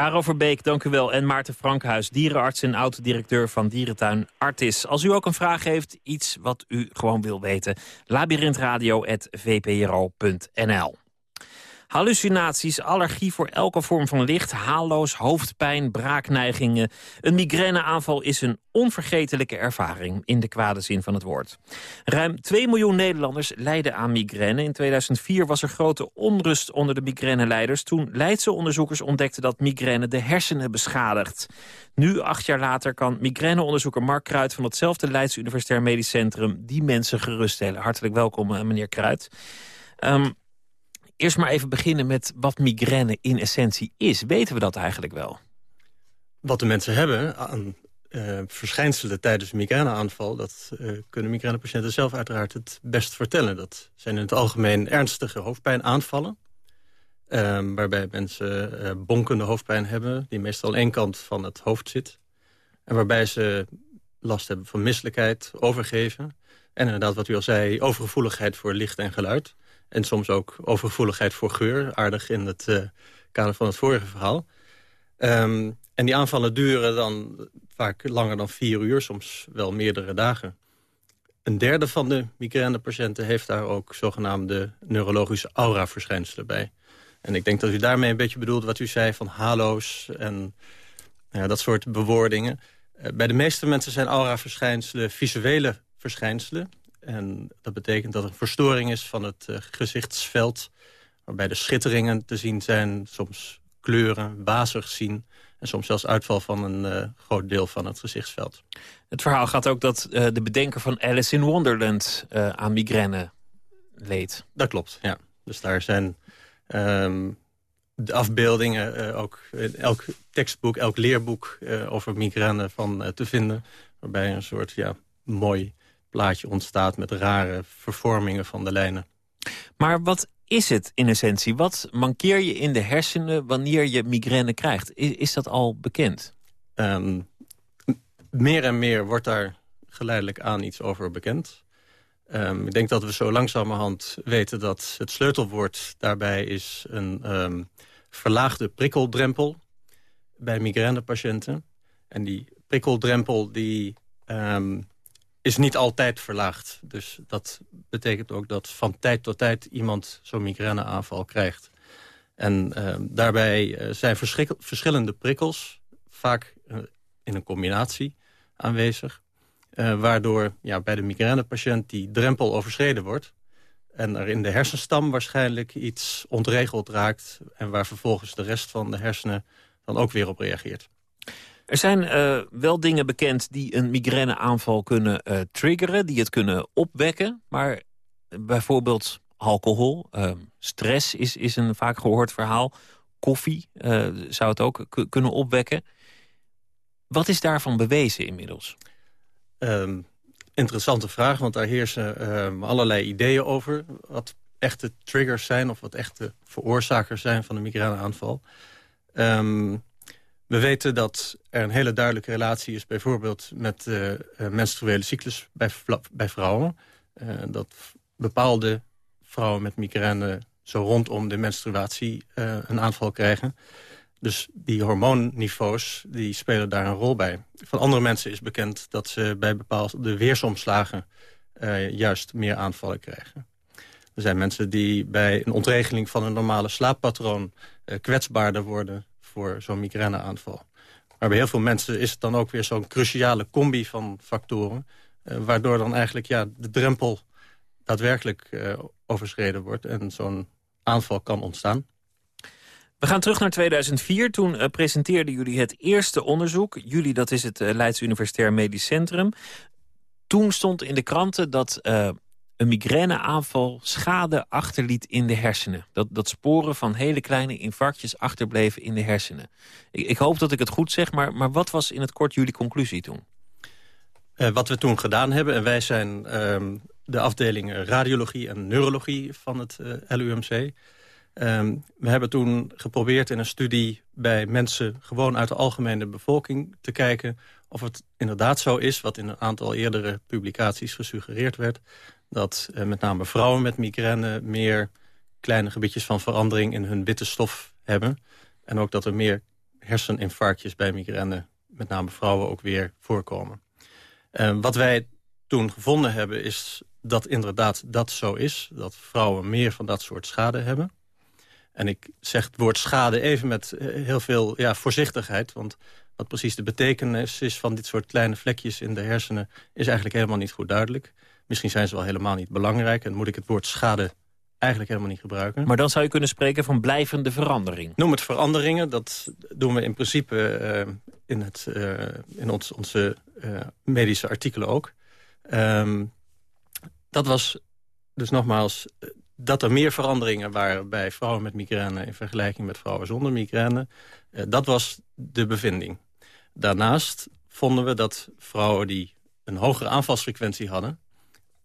Karel Verbeek, dank u wel. En Maarten Frankhuis, dierenarts en oud-directeur van Dierentuin Artis. Als u ook een vraag heeft, iets wat u gewoon wil weten... labyrinthradio.vpro.nl Hallucinaties, allergie voor elke vorm van licht, halo's, hoofdpijn, braakneigingen. Een migraineaanval is een onvergetelijke ervaring in de kwade zin van het woord. Ruim 2 miljoen Nederlanders lijden aan migraine. In 2004 was er grote onrust onder de migraineleiders... toen Leidse onderzoekers ontdekten dat migraine de hersenen beschadigt. Nu, acht jaar later, kan migraineonderzoeker Mark Kruid... van hetzelfde Leidse Universitair Medisch Centrum die mensen geruststellen. Hartelijk welkom, meneer Kruid. Um, Eerst maar even beginnen met wat migraine in essentie is. Weten we dat eigenlijk wel? Wat de mensen hebben aan uh, verschijnselen tijdens een migraineaanval... dat uh, kunnen migrainepatiënten zelf uiteraard het best vertellen. Dat zijn in het algemeen ernstige hoofdpijnaanvallen... Uh, waarbij mensen uh, bonkende hoofdpijn hebben... die meestal één kant van het hoofd zit. En waarbij ze last hebben van misselijkheid, overgeven... en inderdaad, wat u al zei, overgevoeligheid voor licht en geluid... En soms ook overgevoeligheid voor geur. Aardig in het uh, kader van het vorige verhaal. Um, en die aanvallen duren dan vaak langer dan vier uur. Soms wel meerdere dagen. Een derde van de migrainepatiënten heeft daar ook zogenaamde neurologische aura-verschijnselen bij. En ik denk dat u daarmee een beetje bedoelt wat u zei van halo's en ja, dat soort bewoordingen. Uh, bij de meeste mensen zijn aura-verschijnselen visuele verschijnselen. En dat betekent dat er een verstoring is van het uh, gezichtsveld... waarbij de schitteringen te zien zijn, soms kleuren, wazig zien... en soms zelfs uitval van een uh, groot deel van het gezichtsveld. Het verhaal gaat ook dat uh, de bedenker van Alice in Wonderland aan migraine leed. Dat klopt, ja. Dus daar zijn um, de afbeeldingen, ook in elk tekstboek, elk leerboek... over migraine van te vinden, waarbij een soort ja, mooi plaatje ontstaat met rare vervormingen van de lijnen. Maar wat is het in essentie? Wat mankeer je in de hersenen wanneer je migraine krijgt? Is, is dat al bekend? Um, meer en meer wordt daar geleidelijk aan iets over bekend. Um, ik denk dat we zo langzamerhand weten dat het sleutelwoord daarbij is een um, verlaagde prikkeldrempel bij migrainepatiënten. En die prikkeldrempel die, um, is niet altijd verlaagd. Dus dat betekent ook dat van tijd tot tijd iemand zo'n migraineaanval krijgt. En um, daarbij uh, zijn verschillende prikkels, vaak uh, in een combinatie aanwezig. Waardoor ja, bij de migrainepatiënt die drempel overschreden wordt. En er in de hersenstam waarschijnlijk iets ontregeld raakt. En waar vervolgens de rest van de hersenen dan ook weer op reageert. Er zijn uh, wel dingen bekend die een migraineaanval kunnen uh, triggeren. Die het kunnen opwekken. Maar bijvoorbeeld alcohol, uh, stress is, is een vaak gehoord verhaal. Koffie zou het ook kunnen opwekken. Wat is daarvan bewezen inmiddels? Um, interessante vraag, want daar heersen um, allerlei ideeën over. Wat echte triggers zijn of wat echte veroorzakers zijn van een migraineaanval. Um, we weten dat er een hele duidelijke relatie is... bijvoorbeeld met de uh, menstruele cyclus bij, bij vrouwen. Uh, dat bepaalde vrouwen met migraine zo rondom de menstruatie uh, een aanval krijgen. Dus die hormoonniveaus die spelen daar een rol bij. Van andere mensen is bekend dat ze bij bepaalde weersomslagen... Juist meer aanvallen krijgen. Er zijn mensen die bij een ontregeling van een normale slaappatroon... Kwetsbaarder worden voor zo'n migraineaanval. Maar bij heel veel mensen is het dan ook weer zo'n cruciale combi van factoren... Uh, waardoor dan eigenlijk ja, de drempel daadwerkelijk uh, overschreden wordt... en zo'n aanval kan ontstaan. We gaan terug naar 2004. Toen uh, presenteerden jullie het eerste onderzoek. Jullie, dat is het Leids Universitair Medisch Centrum. Toen stond in de kranten dat een migraineaanval schade achterliet in de hersenen. Dat, dat sporen van hele kleine infarctjes achterbleven in de hersenen. Ik, ik hoop dat ik het goed zeg, maar, maar wat was in het kort jullie conclusie toen? wat we toen gedaan hebben, en wij zijn ehm, de afdeling radiologie en neurologie van het LUMC... Um, we hebben toen geprobeerd in een studie bij mensen... gewoon uit de algemene bevolking te kijken... of het inderdaad zo is, wat in een aantal eerdere publicaties gesuggereerd werd... dat uh, met name vrouwen met migraine meer kleine gebiedjes van verandering... in hun witte stof hebben. En ook dat er meer herseninfarctjes bij migraine... met name vrouwen ook weer voorkomen. Uh, wat wij toen gevonden hebben is dat inderdaad dat zo is. Dat vrouwen meer van dat soort schade hebben... En ik zeg het woord schade even met eh, heel veel ja, voorzichtigheid. Want wat precies de betekenis is van dit soort kleine vlekjes in de hersenen... is eigenlijk helemaal niet goed duidelijk. Misschien zijn ze wel helemaal niet belangrijk. En moet ik het woord schade eigenlijk helemaal niet gebruiken. Maar dan zou je kunnen spreken van blijvende verandering. Noem het veranderingen. Dat doen we in principe uh, in, het, uh, in ons, onze uh, medische artikelen ook. Um, dat was dus nogmaals dat er meer veranderingen waren bij vrouwen met migraine... in vergelijking met vrouwen zonder migraine. Dat was de bevinding. Daarnaast vonden we dat vrouwen die een hogere aanvalsfrequentie hadden...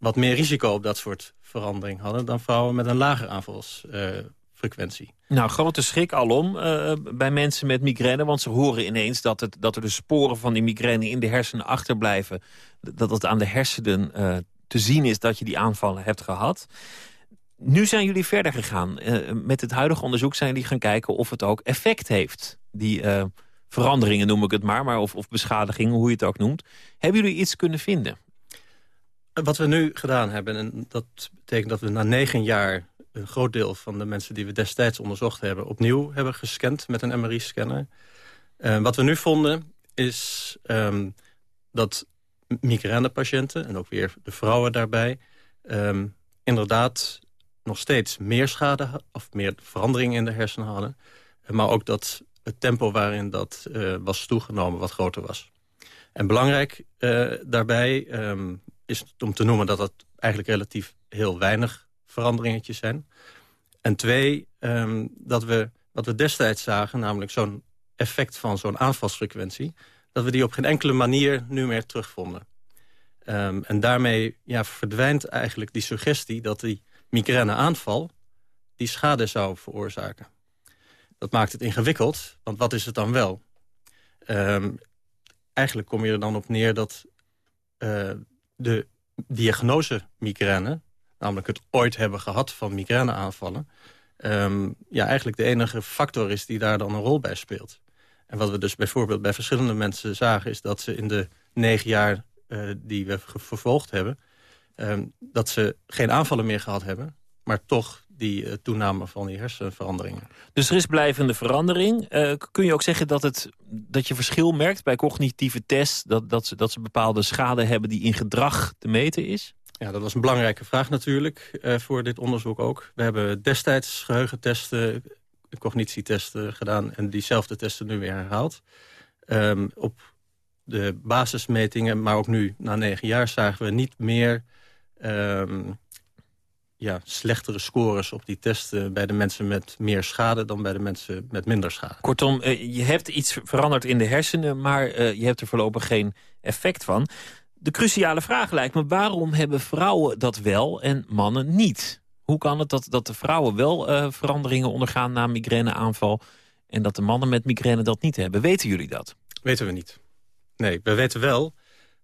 wat meer risico op dat soort verandering hadden... dan vrouwen met een lagere aanvalsfrequentie. Nou, grote schrik alom uh, bij mensen met migraine. Want ze horen ineens dat, het, dat er de sporen van die migraine in de hersenen achterblijven. Dat het aan de hersenen uh, te zien is dat je die aanvallen hebt gehad. Nu zijn jullie verder gegaan. Uh, met het huidige onderzoek zijn jullie gaan kijken of het ook effect heeft. Die veranderingen noem ik het maar, maar of, of beschadigingen, hoe je het ook noemt. Hebben jullie iets kunnen vinden? Wat we nu gedaan hebben, en dat betekent dat we na negen jaar... een groot deel van de mensen die we destijds onderzocht hebben... opnieuw hebben gescand met een MRI-scanner. Uh, wat we nu vonden is um, dat migrainepatiënten... en ook weer de vrouwen daarbij... Um, inderdaad nog steeds meer schade of meer verandering in de hersenen hadden. Maar ook dat het tempo waarin dat uh, was toegenomen wat groter was. En belangrijk uh, daarbij um, is om te noemen dat dat eigenlijk relatief heel weinig veranderingetjes zijn. En twee, um, dat we wat we destijds zagen, namelijk zo'n effect van zo'n aanvalsfrequentie... dat we die op geen enkele manier nu meer terugvonden. Um, en daarmee ja, verdwijnt eigenlijk die suggestie dat die migraineaanval die schade zou veroorzaken. Dat maakt het ingewikkeld, want wat is het dan wel? Um, eigenlijk kom je er dan op neer dat uh, de diagnose migraine... namelijk het ooit hebben gehad van migraineaanvallen... ehm, ja, eigenlijk de enige factor is die daar dan een rol bij speelt. En wat we dus bijvoorbeeld bij verschillende mensen zagen... is dat ze in de negen jaar uh, die we vervolgd hebben... Um, dat ze geen aanvallen meer gehad hebben... maar toch die uh, toename van die hersenveranderingen. Dus er is blijvende verandering. Uh, kun je ook zeggen dat, het, dat je verschil merkt bij cognitieve tests... Dat, dat, ze, dat ze bepaalde schade hebben die in gedrag te meten is? Ja, dat was een belangrijke vraag natuurlijk uh, voor dit onderzoek ook. We hebben destijds geheugentesten, cognitietesten gedaan... en diezelfde testen nu weer herhaald. Um, op de basismetingen, maar ook nu na negen jaar... zagen we niet meer um, ja, slechtere scores op die testen... bij de mensen met meer schade dan bij de mensen met minder schade. Kortom, uh, je hebt iets veranderd in de hersenen... maar uh, je hebt er voorlopig geen effect van. De cruciale vraag lijkt me, waarom hebben vrouwen dat wel en mannen niet? Hoe kan het dat, dat de vrouwen wel uh, veranderingen ondergaan na een migraineaanval... en dat de mannen met migraine dat niet hebben? Weten jullie dat? Weten we niet. Nee, we weten wel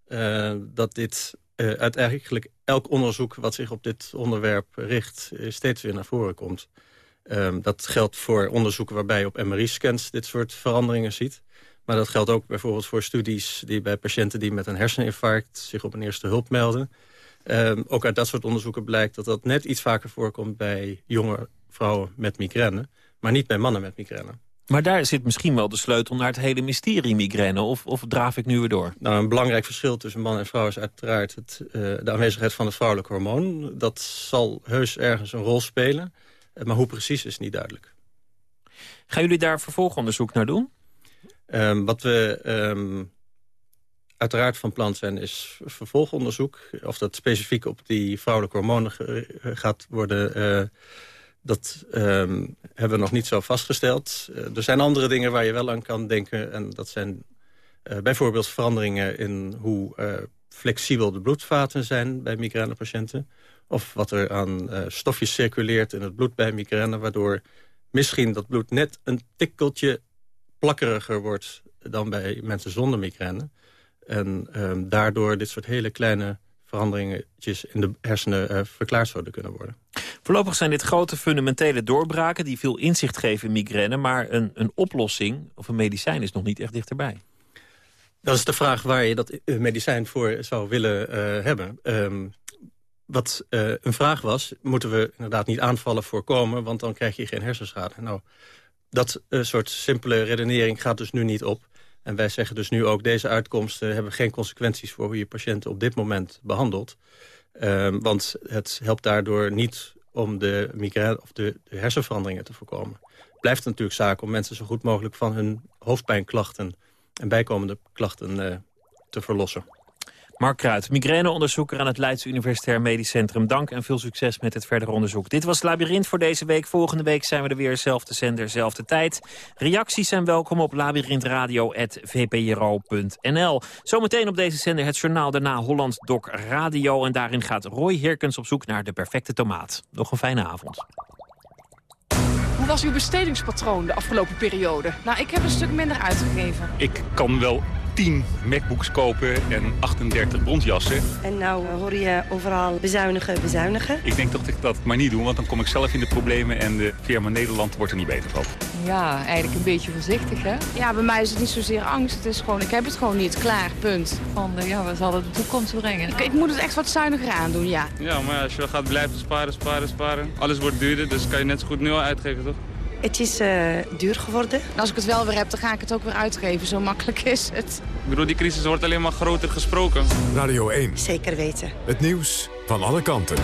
uh, dat dit uh, uit eigenlijk elk onderzoek... wat zich op dit onderwerp richt, steeds weer naar voren komt. Um, dat geldt voor onderzoeken waarbij je op MRI-scans dit soort veranderingen ziet. Maar dat geldt ook bijvoorbeeld voor studies die bij patiënten die met een herseninfarct zich op een eerste hulp melden. Um, ook uit dat soort onderzoeken blijkt dat dat net iets vaker voorkomt bij jonge vrouwen met migraine, maar niet bij mannen met migraine. Maar daar zit misschien wel de sleutel naar het hele mysterie migraine, of, of draaf ik nu weer door? Nou, een belangrijk verschil tussen man en vrouw is uiteraard het, uh, de aanwezigheid van het vrouwelijk hormoon. Dat zal heus ergens een rol spelen, maar hoe precies is niet duidelijk. Gaan jullie daar vervolgonderzoek naar doen? Um, wat we um, uiteraard van plan zijn is vervolgonderzoek. Of dat specifiek op die vrouwelijke hormonen gaat worden... Uh, dat um, hebben we nog niet zo vastgesteld. Uh, er zijn andere dingen waar je wel aan kan denken. En dat zijn uh, bijvoorbeeld veranderingen in hoe uh, flexibel de bloedvaten zijn bij migrainepatiënten. Of wat er aan stofjes circuleert in het bloed bij migraine... waardoor misschien dat bloed net een tikkeltje plakkeriger wordt dan bij mensen zonder migraine. En um, daardoor dit soort hele kleine veranderingetjes in de hersenen verklaard zouden kunnen worden. Voorlopig zijn dit grote fundamentele doorbraken die veel inzicht geven in migraine... maar een, een oplossing of een medicijn is nog niet echt dichterbij. Dat is de vraag waar je dat medicijn voor zou willen uh, hebben. Um, wat uh, een vraag was, moeten we inderdaad niet aanvallen voorkomen... want dan krijg je geen hersenschade. Nou, dat soort simpele redenering gaat dus nu niet op. En wij zeggen dus nu ook, deze uitkomsten hebben geen consequenties... voor hoe je patiënten op dit moment behandelt. Um, want het helpt daardoor niet om de migraine of de, de hersenveranderingen te voorkomen. Het blijft natuurlijk zaak om mensen zo goed mogelijk van hun hoofdpijnklachten... en bijkomende klachten uh, te verlossen. Mark Kruid, migraineonderzoeker aan het Leidse Universitair Medisch Centrum. Dank en veel succes met het verdere onderzoek. Dit was Labyrinth voor deze week. Volgende week zijn we er weer, zelfde zender, zelfde tijd. Reacties zijn welkom op labyrinthradio.vpro.nl. Zometeen op deze zender het journaal daarna Holland Doc Radio. En daarin gaat Roy Herkens op zoek naar de perfecte tomaat. Nog een fijne avond. Hoe was uw bestedingspatroon de afgelopen periode? Nou, ik heb een stuk minder uitgegeven. Ik kan wel 10 MacBooks kopen en 38 bondjassen. En nou hoor je overal bezuinigen, bezuinigen. Ik denk dat ik dat maar niet doe, want dan kom ik zelf in de problemen... en de firma Nederland wordt er niet beter van. Ja, eigenlijk een beetje voorzichtig, hè? Ja, bij mij is het niet zozeer angst. Het is gewoon, ik heb het gewoon niet. Klaar, punt. Van, de, ja, wat zal het de toekomst brengen? Ik, ik, moet het echt wat zuiniger aandoen, ja. Ja, maar als je gaat blijven sparen, sparen, sparen... alles wordt duurder, dus kan je net zo goed nu al uitgeven, toch? Het is uh, duur geworden. Als ik het wel weer heb, dan ga ik het ook weer uitgeven. Zo makkelijk is het. Ik bedoel, die crisis wordt alleen maar groter gesproken. Radio 1. Zeker weten. Het nieuws van alle kanten.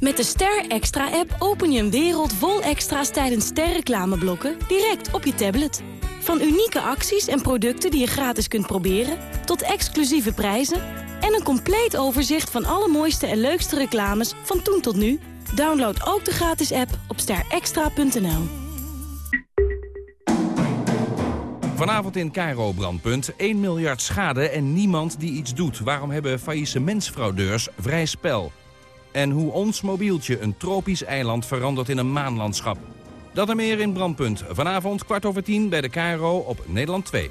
Met de Ster Extra-app open je een wereld vol extra's tijdens sterreclameblokken direct op je tablet. Van unieke acties en producten die je gratis kunt proberen, tot exclusieve prijzen en een compleet overzicht van alle mooiste en leukste reclames van toen tot nu. Download ook de gratis app op sterextra.nl. Vanavond in Cairo Brandpunt. 1 miljard schade en niemand die iets doet. Waarom hebben faillissementsfraudeurs vrij spel? En hoe ons mobieltje een tropisch eiland verandert in een maanlandschap. Dat en meer in Brandpunt. Vanavond kwart over tien bij de Cairo op Nederland 2.